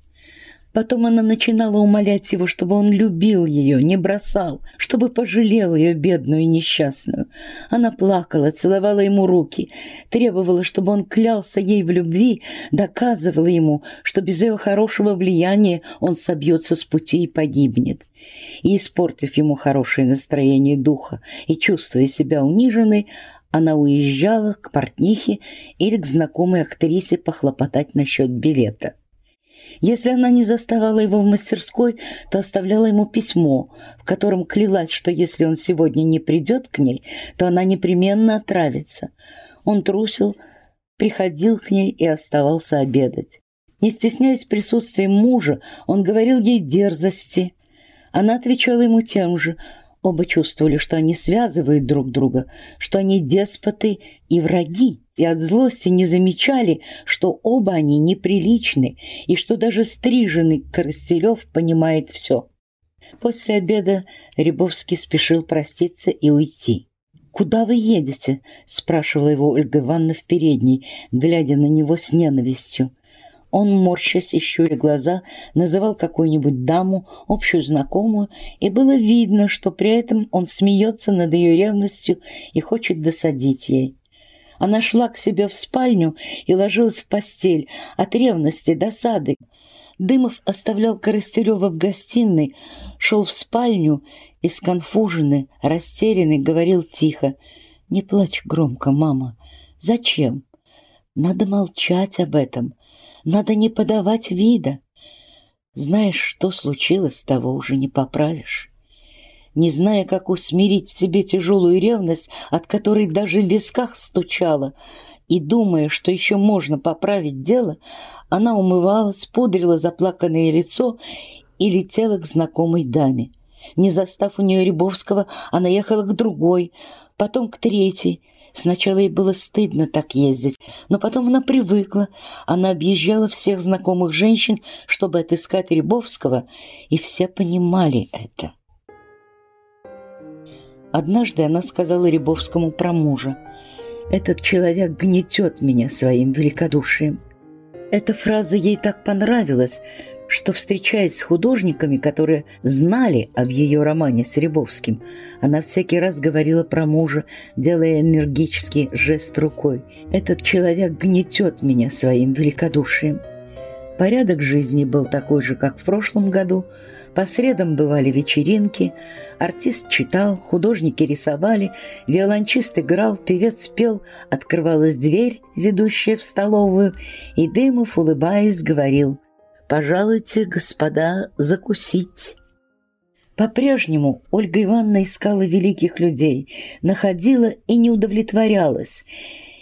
Потом она начинала умолять его, чтобы он любил ее, не бросал, чтобы пожалел ее, бедную и несчастную. Она плакала, целовала ему руки, требовала, чтобы он клялся ей в любви, доказывала ему, что без ее хорошего влияния он собьется с пути и погибнет. И, испортив ему хорошее настроение духа и чувствуя себя униженной, она уезжала к портнихе или к знакомой актрисе похлопотать насчет билета. Если она не заставала его в мастерской, то оставляла ему письмо, в котором клялась, что если он сегодня не придет к ней, то она непременно отравится. Он трусил, приходил к ней и оставался обедать. Не стесняясь присутствия мужа, он говорил ей дерзости. Она отвечала ему тем же – Оба чувствовали, что они связывают друг друга, что они деспоты и враги, и от злости не замечали, что оба они неприличны, и что даже стриженный Коростелев понимает все. После обеда Рябовский спешил проститься и уйти. «Куда вы едете?» – спрашивала его Ольга Ивановна в передней, глядя на него с ненавистью. Он, морщась и щуря глаза, называл какую-нибудь даму, общую знакомую, и было видно, что при этом он смеется над ее ревностью и хочет досадить ей. Она шла к себе в спальню и ложилась в постель от ревности, досады. Дымов оставлял Коростерева в гостиной, шел в спальню и, сконфуженный, растерянный, говорил тихо. «Не плачь громко, мама. Зачем? Надо молчать об этом. Надо не подавать вида. Знаешь, что случилось, того уже не поправишь. Не зная, как усмирить в себе тяжелую ревность, от которой даже в висках стучала, и думая, что еще можно поправить дело, она умывалась, пудрила заплаканное лицо и летела к знакомой даме. Не застав у нее Рябовского, она ехала к другой, потом к третьей, Сначала ей было стыдно так ездить, но потом она привыкла. Она объезжала всех знакомых женщин, чтобы отыскать Рябовского, и все понимали это. Однажды она сказала Рябовскому про мужа. «Этот человек гнетет меня своим великодушием». Эта фраза ей так понравилась, что, встречаясь с художниками, которые знали об ее романе с Рябовским, она всякий раз говорила про мужа, делая энергический жест рукой. «Этот человек гнетет меня своим великодушием». Порядок жизни был такой же, как в прошлом году. По средам бывали вечеринки, артист читал, художники рисовали, виолончист играл, певец пел, открывалась дверь, ведущая в столовую, и Дымов, улыбаясь, говорил – «Пожалуйте, господа, закусить». По-прежнему Ольга Ивановна искала великих людей, находила и не удовлетворялась.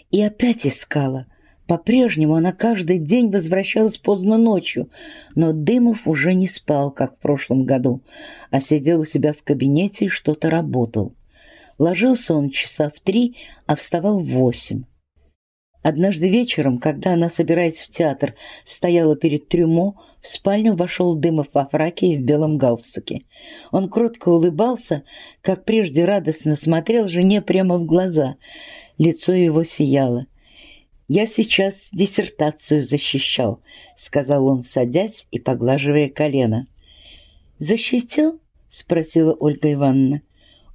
И опять искала. По-прежнему она каждый день возвращалась поздно ночью, но Дымов уже не спал, как в прошлом году, а сидел у себя в кабинете и что-то работал. Ложился он часа в три, а вставал в восемь. Однажды вечером, когда она, собираясь в театр, стояла перед трюмо, в спальню вошел Дымов во фраке и в белом галстуке. Он кротко улыбался, как прежде радостно смотрел жене прямо в глаза. Лицо его сияло. «Я сейчас диссертацию защищал», — сказал он, садясь и поглаживая колено. «Защитил?» — спросила Ольга Ивановна.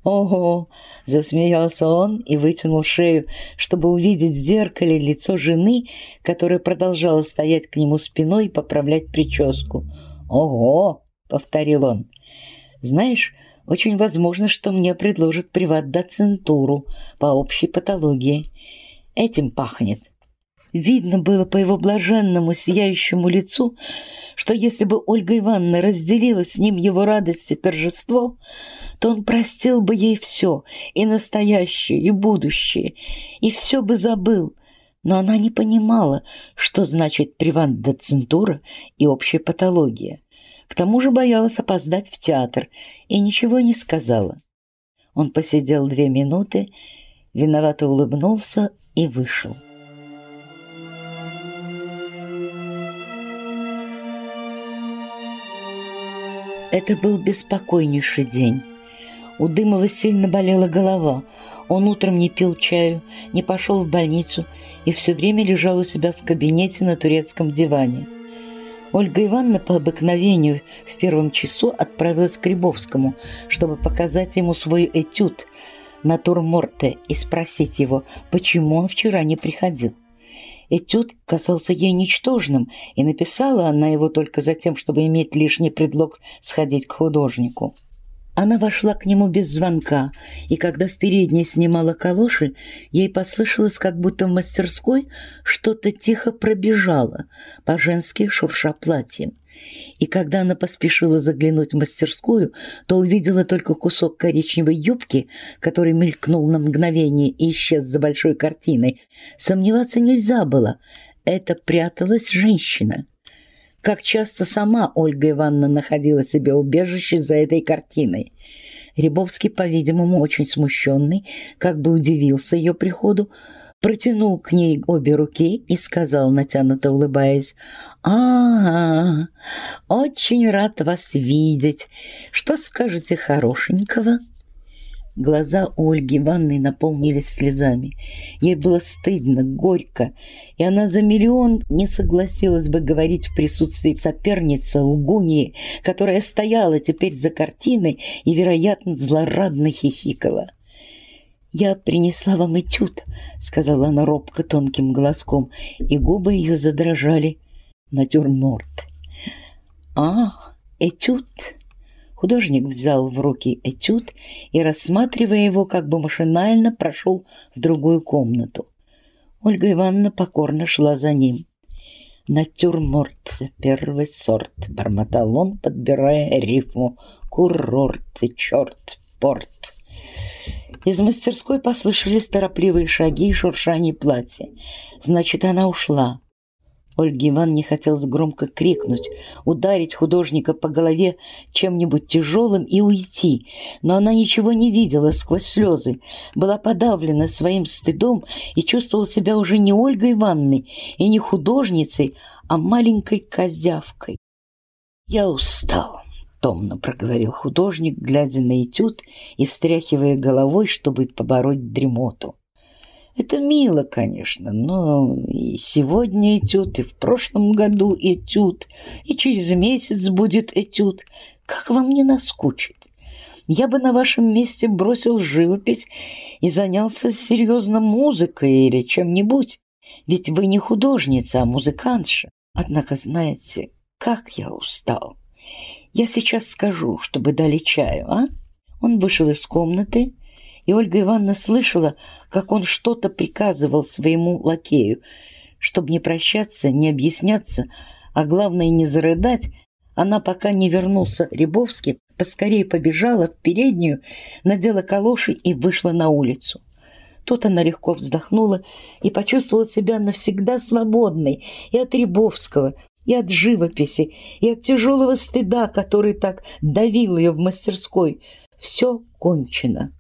«Ого!» — засмеялся он и вытянул шею, чтобы увидеть в зеркале лицо жены, которая продолжала стоять к нему спиной и поправлять прическу. «Ого!» — повторил он. «Знаешь, очень возможно, что мне предложат приват-доцентуру по общей патологии. Этим пахнет». Видно было по его блаженному сияющему лицу, что если бы Ольга Ивановна разделила с ним его радость и торжество, то он простил бы ей все, и настоящее, и будущее, и все бы забыл. Но она не понимала, что значит приват-доцентура и общая патология. К тому же боялась опоздать в театр и ничего не сказала. Он посидел две минуты, виновато улыбнулся и вышел. Это был беспокойнейший день. У Дымова сильно болела голова. Он утром не пил чаю, не пошел в больницу и все время лежал у себя в кабинете на турецком диване. Ольга Ивановна по обыкновению в первом часу отправилась к Рябовскому, чтобы показать ему свой этюд «Натурморте» и спросить его, почему он вчера не приходил. Этюд казался ей ничтожным, и написала она его только за тем, чтобы иметь лишний предлог сходить к художнику. Она вошла к нему без звонка, и когда в передней снимала калоши, ей послышалось, как будто в мастерской что-то тихо пробежало, по-женски шурша платьем. И когда она поспешила заглянуть в мастерскую, то увидела только кусок коричневой юбки, который мелькнул на мгновение и исчез за большой картиной. Сомневаться нельзя было. Это пряталась женщина. Как часто сама Ольга Ивановна находила себе убежище за этой картиной. Рябовский, по-видимому, очень смущенный, как бы удивился ее приходу, протянул к ней обе руки и сказал, натянуто улыбаясь, «А, -а очень рад вас видеть. Что скажете хорошенького?» Глаза Ольги Ивановны наполнились слезами. Ей было стыдно, горько, и она за миллион не согласилась бы говорить в присутствии соперницы Лгуньи, которая стояла теперь за картиной и, вероятно, злорадно хихикала. «Я принесла вам этюд», — сказала она робко тонким голоском, и губы ее задрожали. Натюрморт. «А, этюд!» Художник взял в руки этюд и, рассматривая его, как бы машинально прошел в другую комнату. Ольга Ивановна покорно шла за ним. «Натюрморт, первый сорт», — бормотал он, подбирая рифму. «Курорт и черт, порт». Из мастерской послышались торопливые шаги и шуршание платья. Значит, она ушла. Ольге Ивановне хотелось громко крикнуть, ударить художника по голове чем-нибудь тяжелым и уйти, но она ничего не видела сквозь слезы, была подавлена своим стыдом и чувствовала себя уже не Ольгой Ивановной и не художницей, а маленькой козявкой. «Я устал», — томно проговорил художник, глядя на этюд и встряхивая головой, чтобы побороть дремоту. Это мило, конечно, но и сегодня этюд, и в прошлом году этюд, и через месяц будет этюд. Как вам не наскучит? Я бы на вашем месте бросил живопись и занялся серьезно музыкой или чем-нибудь. Ведь вы не художница, а музыкантша. Однако, знаете, как я устал. Я сейчас скажу, чтобы дали чаю, а? Он вышел из комнаты и Ольга Ивановна слышала, как он что-то приказывал своему лакею. Чтобы не прощаться, не объясняться, а главное не зарыдать, она, пока не вернулся Рябовский, поскорее побежала в переднюю, надела калоши и вышла на улицу. Тут она легко вздохнула и почувствовала себя навсегда свободной и от Рябовского, и от живописи, и от тяжелого стыда, который так давил ее в мастерской. Все кончено.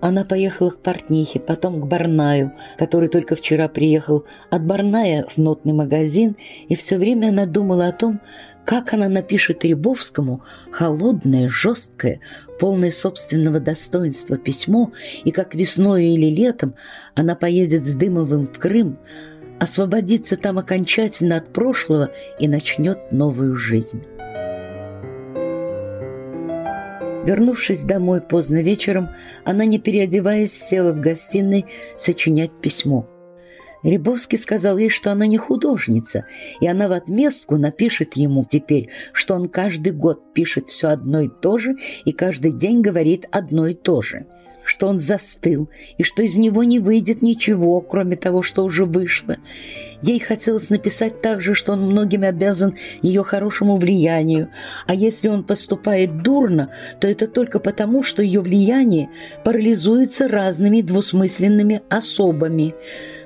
Она поехала к портнихе, потом к Барнаю, который только вчера приехал от Барная в нотный магазин, и все время она думала о том, как она напишет Рябовскому холодное, жесткое, полное собственного достоинства письмо, и как весной или летом она поедет с Дымовым в Крым, освободится там окончательно от прошлого и начнет новую жизнь. Вернувшись домой поздно вечером, она, не переодеваясь, села в гостиной сочинять письмо. Рябовский сказал ей, что она не художница, и она в отместку напишет ему теперь, что он каждый год пишет все одно и то же и каждый день говорит одно и то же – что он застыл и что из него не выйдет ничего, кроме того, что уже вышло. Ей хотелось написать также, что он многим обязан ее хорошему влиянию, а если он поступает дурно, то это только потому, что ее влияние парализуется разными двусмысленными особами,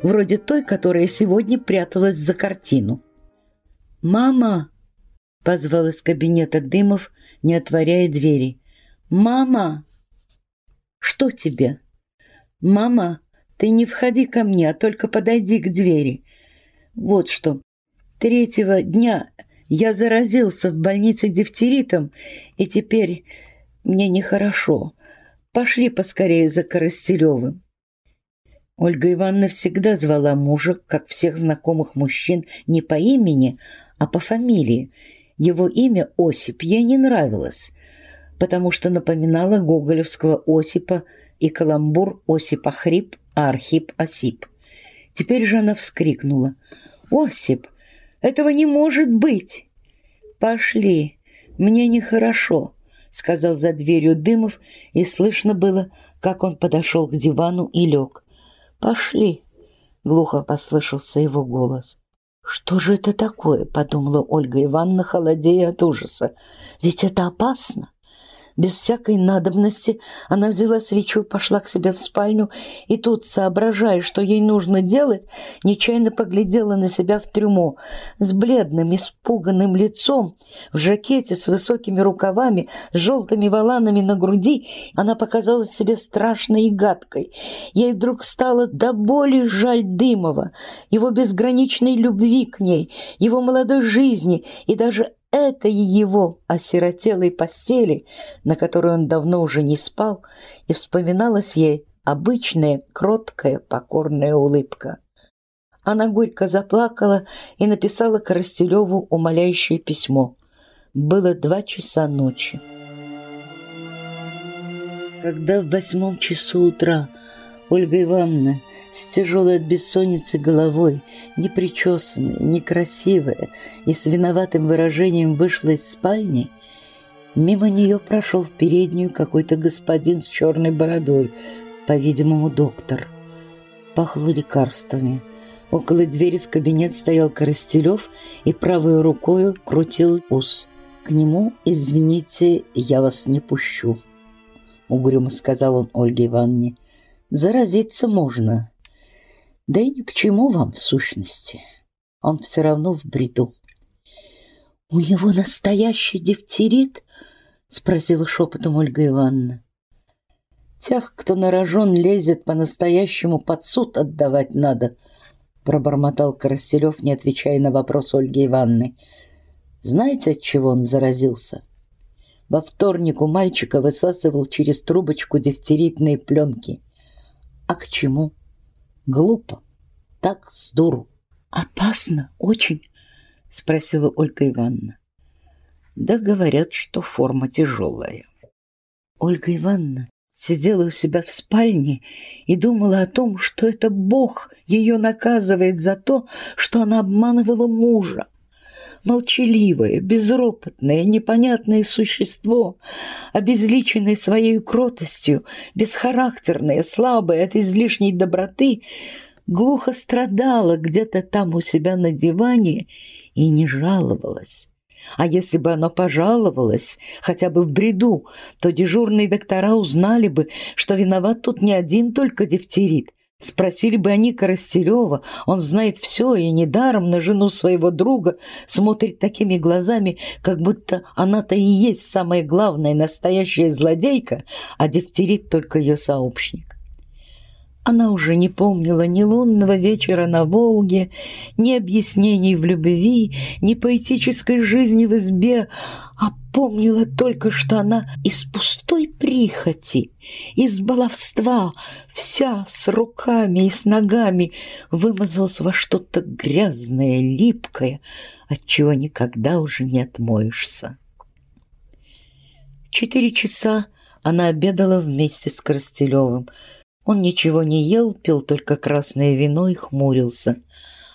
вроде той, которая сегодня пряталась за картину. «Мама!» — позвал из кабинета Дымов, не отворяя двери. «Мама!» Что тебе? Мама, ты не входи ко мне, а только подойди к двери. Вот что. Третьего дня Я заразился в больнице дифтеритом, и теперь мне нехорошо. Пошли поскорее за Коростелевым. Ольга Ивановна всегда звала мужа, как всех знакомых мужчин, не по имени, а по фамилии. Его имя Осип ей не нравилось, потому что напоминало гоголевского Осипа и каламбур Осипа Хрип, а Архип Осип. Теперь же она вскрикнула. «Осип, этого не может быть!» «Пошли, мне нехорошо», — сказал за дверью Дымов, и слышно было, как он подошел к дивану и лег. «Пошли», — глухо послышался его голос. «Что же это такое?» — подумала Ольга Ивановна, холодея от ужаса. «Ведь это опасно. Без всякой надобности она взяла свечу пошла к себе в спальню, и тут, соображая, что ей нужно делать, нечаянно поглядела на себя в трюмо. С бледным, испуганным лицом, в жакете с высокими рукавами, с желтыми воланами на груди, она показалась себе страшной и гадкой. Ей вдруг стало до боли жаль Дымова, его безграничной любви к ней, его молодой жизни и даже этой его осиротелой постели, на которой он давно уже не спал, и вспоминалась ей обычная, кроткая, покорная улыбка. Она горько заплакала и написала Коростелеву умоляющее письмо. Было два часа ночи. Когда в восьмом часу утра Ольга Ивановна с тяжелой от бессонницы головой, непричесанная, некрасивая и с виноватым выражением вышла из спальни, мимо нее прошел в переднюю какой-то господин с черной бородой, по-видимому, доктор. Пахло лекарствами. Около двери в кабинет стоял Коростелев и правой рукой крутил ус. К нему, извините, я вас не пущу, — угрюмо сказал он Ольге Ивановне. Заразиться можно, да и ни к чему вам в сущности. Он все равно в бреду. «У него настоящий дифтерит?» — спросила шепотом Ольга Ивановна. «Тех, кто нарожен, лезет по-настоящему под суд отдавать надо», — пробормотал Коростелев, не отвечая на вопрос Ольги Ивановны. «Знаете, от чего он заразился?» Во вторник у мальчика высасывал через трубочку дифтеритные пленки. «А к чему?» Глупо. Так здорово. Опасно очень, спросила Ольга Ивановна. Да говорят, что форма тяжелая. Ольга Ивановна сидела у себя в спальне и думала о том, что это Бог ее наказывает за то, что она обманывала мужа. Молчаливое, безропотное, непонятное существо, обезличенное своей кротостью, бесхарактерное, слабое от излишней доброты, глухо страдало где-то там у себя на диване и не жаловалось. А если бы оно пожаловалось, хотя бы в бреду, то дежурные доктора узнали бы, что виноват тут не один только дифтерит, Спросили бы они Коростелева, он знает все и недаром на жену своего друга смотрит такими глазами, как будто она-то и есть самая главная настоящая злодейка, а дифтерит только ее сообщник. Она уже не помнила ни лунного вечера на Волге, ни объяснений в любви, ни поэтической жизни в избе, а помнила только, что она из пустой прихоти, из баловства, вся с руками и с ногами вымазалась во что-то грязное, липкое, от чего никогда уже не отмоешься. Четыре часа она обедала вместе с Коростелевым — он ничего не ел, пил только красное вино и хмурился.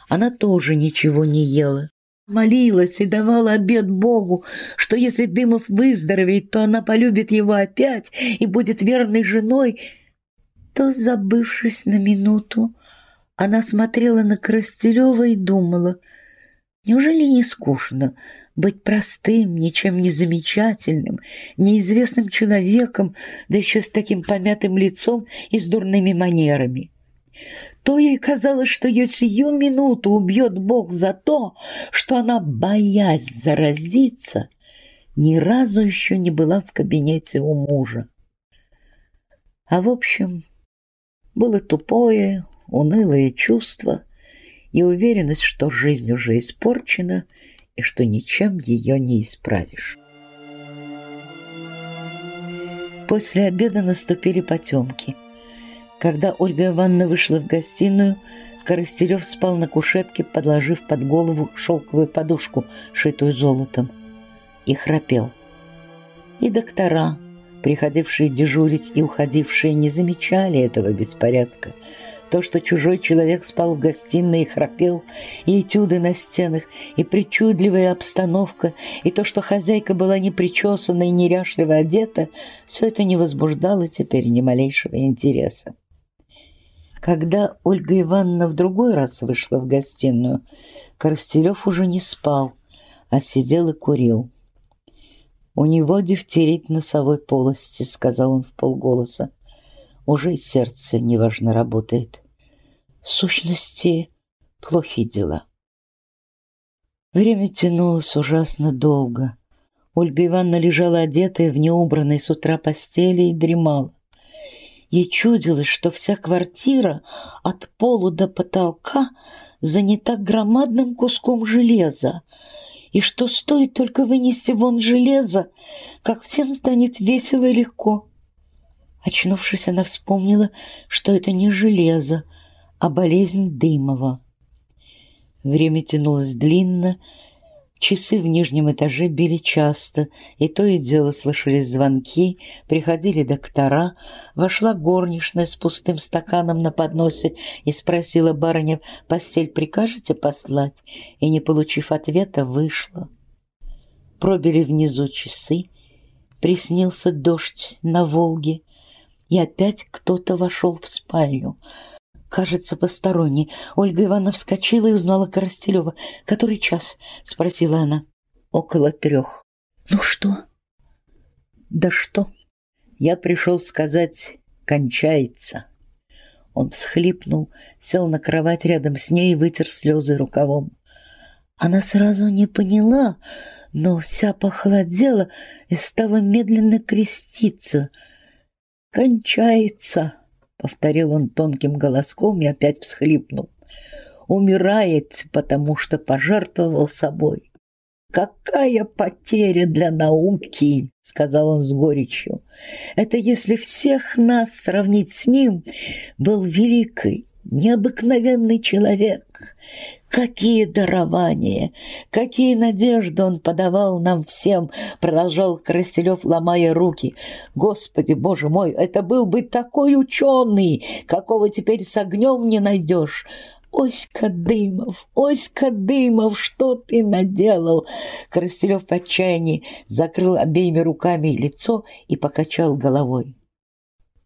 Она тоже ничего не ела. Молилась и давала обет Богу, что если Дымов выздоровеет, то она полюбит его опять и будет верной женой. То, забывшись на минуту, она смотрела на Крастелева и думала, неужели не скучно быть простым, ничем не замечательным, неизвестным человеком, да еще с таким помятым лицом и с дурными манерами. То ей казалось, что ее сию минуту убьет Бог за то, что она, боясь заразиться, ни разу еще не была в кабинете у мужа. А в общем, было тупое, унылое чувство и уверенность, что жизнь уже испорчена — и что ничем ее не исправишь. После обеда наступили потемки. Когда Ольга Ивановна вышла в гостиную, Коростелев спал на кушетке, подложив под голову шелковую подушку, шитую золотом, и храпел. И доктора, приходившие дежурить и уходившие, не замечали этого беспорядка. То, что чужой человек спал в гостиной и храпел, и этюды на стенах, и причудливая обстановка, и то, что хозяйка была не причесана и неряшливо одета, все это не возбуждало теперь ни малейшего интереса. Когда Ольга Ивановна в другой раз вышла в гостиную, Коростелев уже не спал, а сидел и курил. «У него дифтерит носовой полости», — сказал он в полголоса. «Уже сердце неважно работает. В сущности, плохие дела». Время тянулось ужасно долго. Ольга Ивановна лежала одетая в неубранной с утра постели и дремала. Ей чудилось, что вся квартира от пола до потолка занята громадным куском железа, и что стоит только вынести вон железо, как всем станет весело и легко. Очнувшись, она вспомнила, что это не железо, а болезнь Дымова. Время тянулось длинно, Часы в нижнем этаже били часто, и то и дело слышались звонки, приходили доктора, вошла горничная с пустым стаканом на подносе и спросила барыня, «Постель прикажете послать?» И, не получив ответа, вышла. Пробили внизу часы, приснился дождь на Волге, и опять кто-то вошел в спальню кажется, посторонний. Ольга Ивановна вскочила и узнала Коростелева. «Который час?» — спросила она. «Около трех». «Ну что?» «Да что?» Я пришел сказать «кончается». Он всхлипнул, сел на кровать рядом с ней и вытер слезы рукавом. Она сразу не поняла, но вся похолодела и стала медленно креститься. «Кончается!» повторил он тонким голоском и опять всхлипнул. Умирает, потому что пожертвовал собой. «Какая потеря для науки!» — сказал он с горечью. «Это если всех нас сравнить с ним, был великий, необыкновенный человек, Какие дарования, какие надежды он подавал нам всем, продолжал Крастелев, ломая руки. Господи, боже мой, это был бы такой ученый, какого теперь с огнем не найдешь. «Оська Дымов, Оська Дымов, что ты наделал?» Коростелев в отчаянии закрыл обеими руками лицо и покачал головой.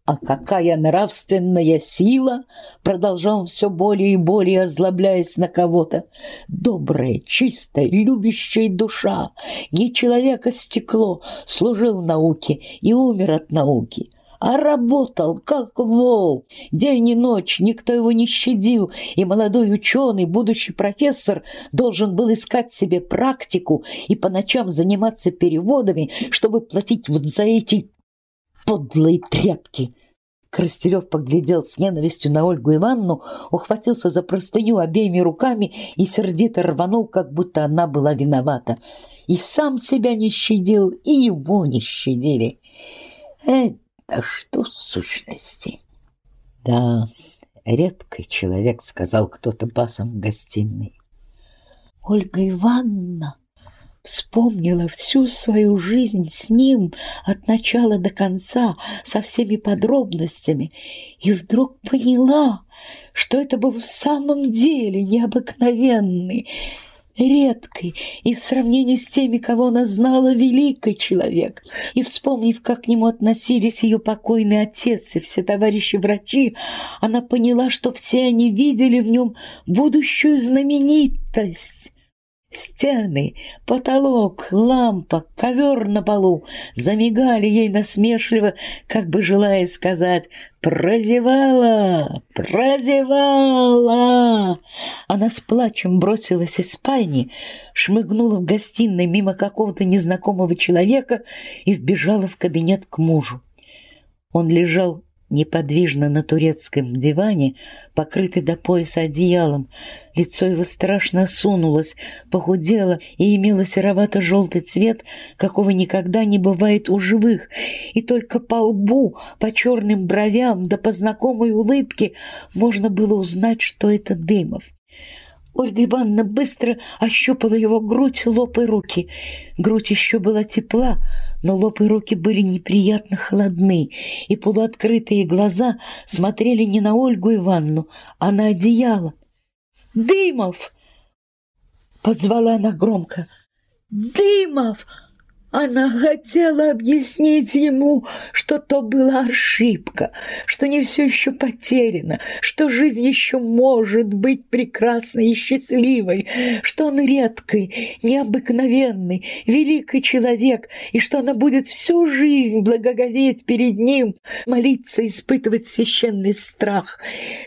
«А какая нравственная сила!» — продолжал он все более и более, озлобляясь на кого-то. «Добрая, чистая, любящая душа, не человека стекло, служил науке и умер от науки» а работал, как вол. День и ночь никто его не щадил, и молодой ученый, будущий профессор, должен был искать себе практику и по ночам заниматься переводами, чтобы платить вот за эти подлые тряпки!» Крастерев поглядел с ненавистью на Ольгу Ивановну, ухватился за простыню обеими руками и сердито рванул, как будто она была виновата. И сам себя не щадил, и его не щадили. Это что в сущности? Да, редкий человек, сказал кто-то басом в гостиной. Ольга Ивановна вспомнила всю свою жизнь с ним от начала до конца, со всеми подробностями, и вдруг поняла, что это был в самом деле необыкновенный, редкий и в сравнении с теми, кого она знала, великий человек. И вспомнив, как к нему относились ее покойный отец и все товарищи врачи, она поняла, что все они видели в нем будущую знаменитость. Стены, потолок, лампа, ковер на полу замигали ей насмешливо, как бы желая сказать «Прозевала! Прозевала!» Она с плачем бросилась из спальни, шмыгнула в гостиной мимо какого-то незнакомого человека и вбежала в кабинет к мужу. Он лежал Неподвижно на турецком диване, покрытый до пояса одеялом, лицо его страшно осунулось, похудело и имело серовато-желтый цвет, какого никогда не бывает у живых, и только по лбу, по черным бровям да по знакомой улыбке можно было узнать, что это Дымов. Ольга Ивановна быстро ощупала его грудь, лоб и руки. Грудь еще была тепла, но лоб и руки были неприятно холодны, и полуоткрытые глаза смотрели не на Ольгу Ивановну, а на одеяло. «Дымов!» — позвала она громко. «Дымов!» Она хотела объяснить ему, что то была ошибка, что не все еще потеряно, что жизнь еще может быть прекрасной и счастливой, что он редкий, необыкновенный, великий человек, и что она будет всю жизнь благоговеть перед ним, молиться, испытывать священный страх.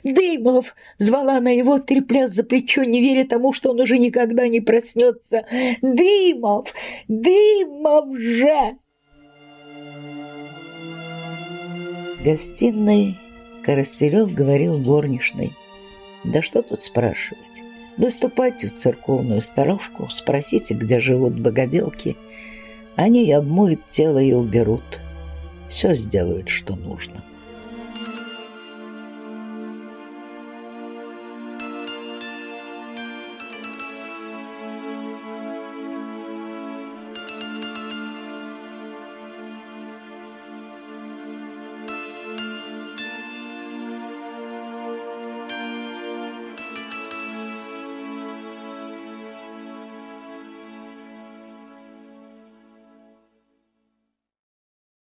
«Дымов!» — звала она его, трепля за плечо, не веря тому, что он уже никогда не проснется. «Дымов! Дымов!» Уже!» гостиной Коростелев говорил горничной. «Да что тут спрашивать? Выступайте в церковную сторожку, спросите, где живут богоделки. Они и обмоют тело и уберут. Все сделают, что нужно».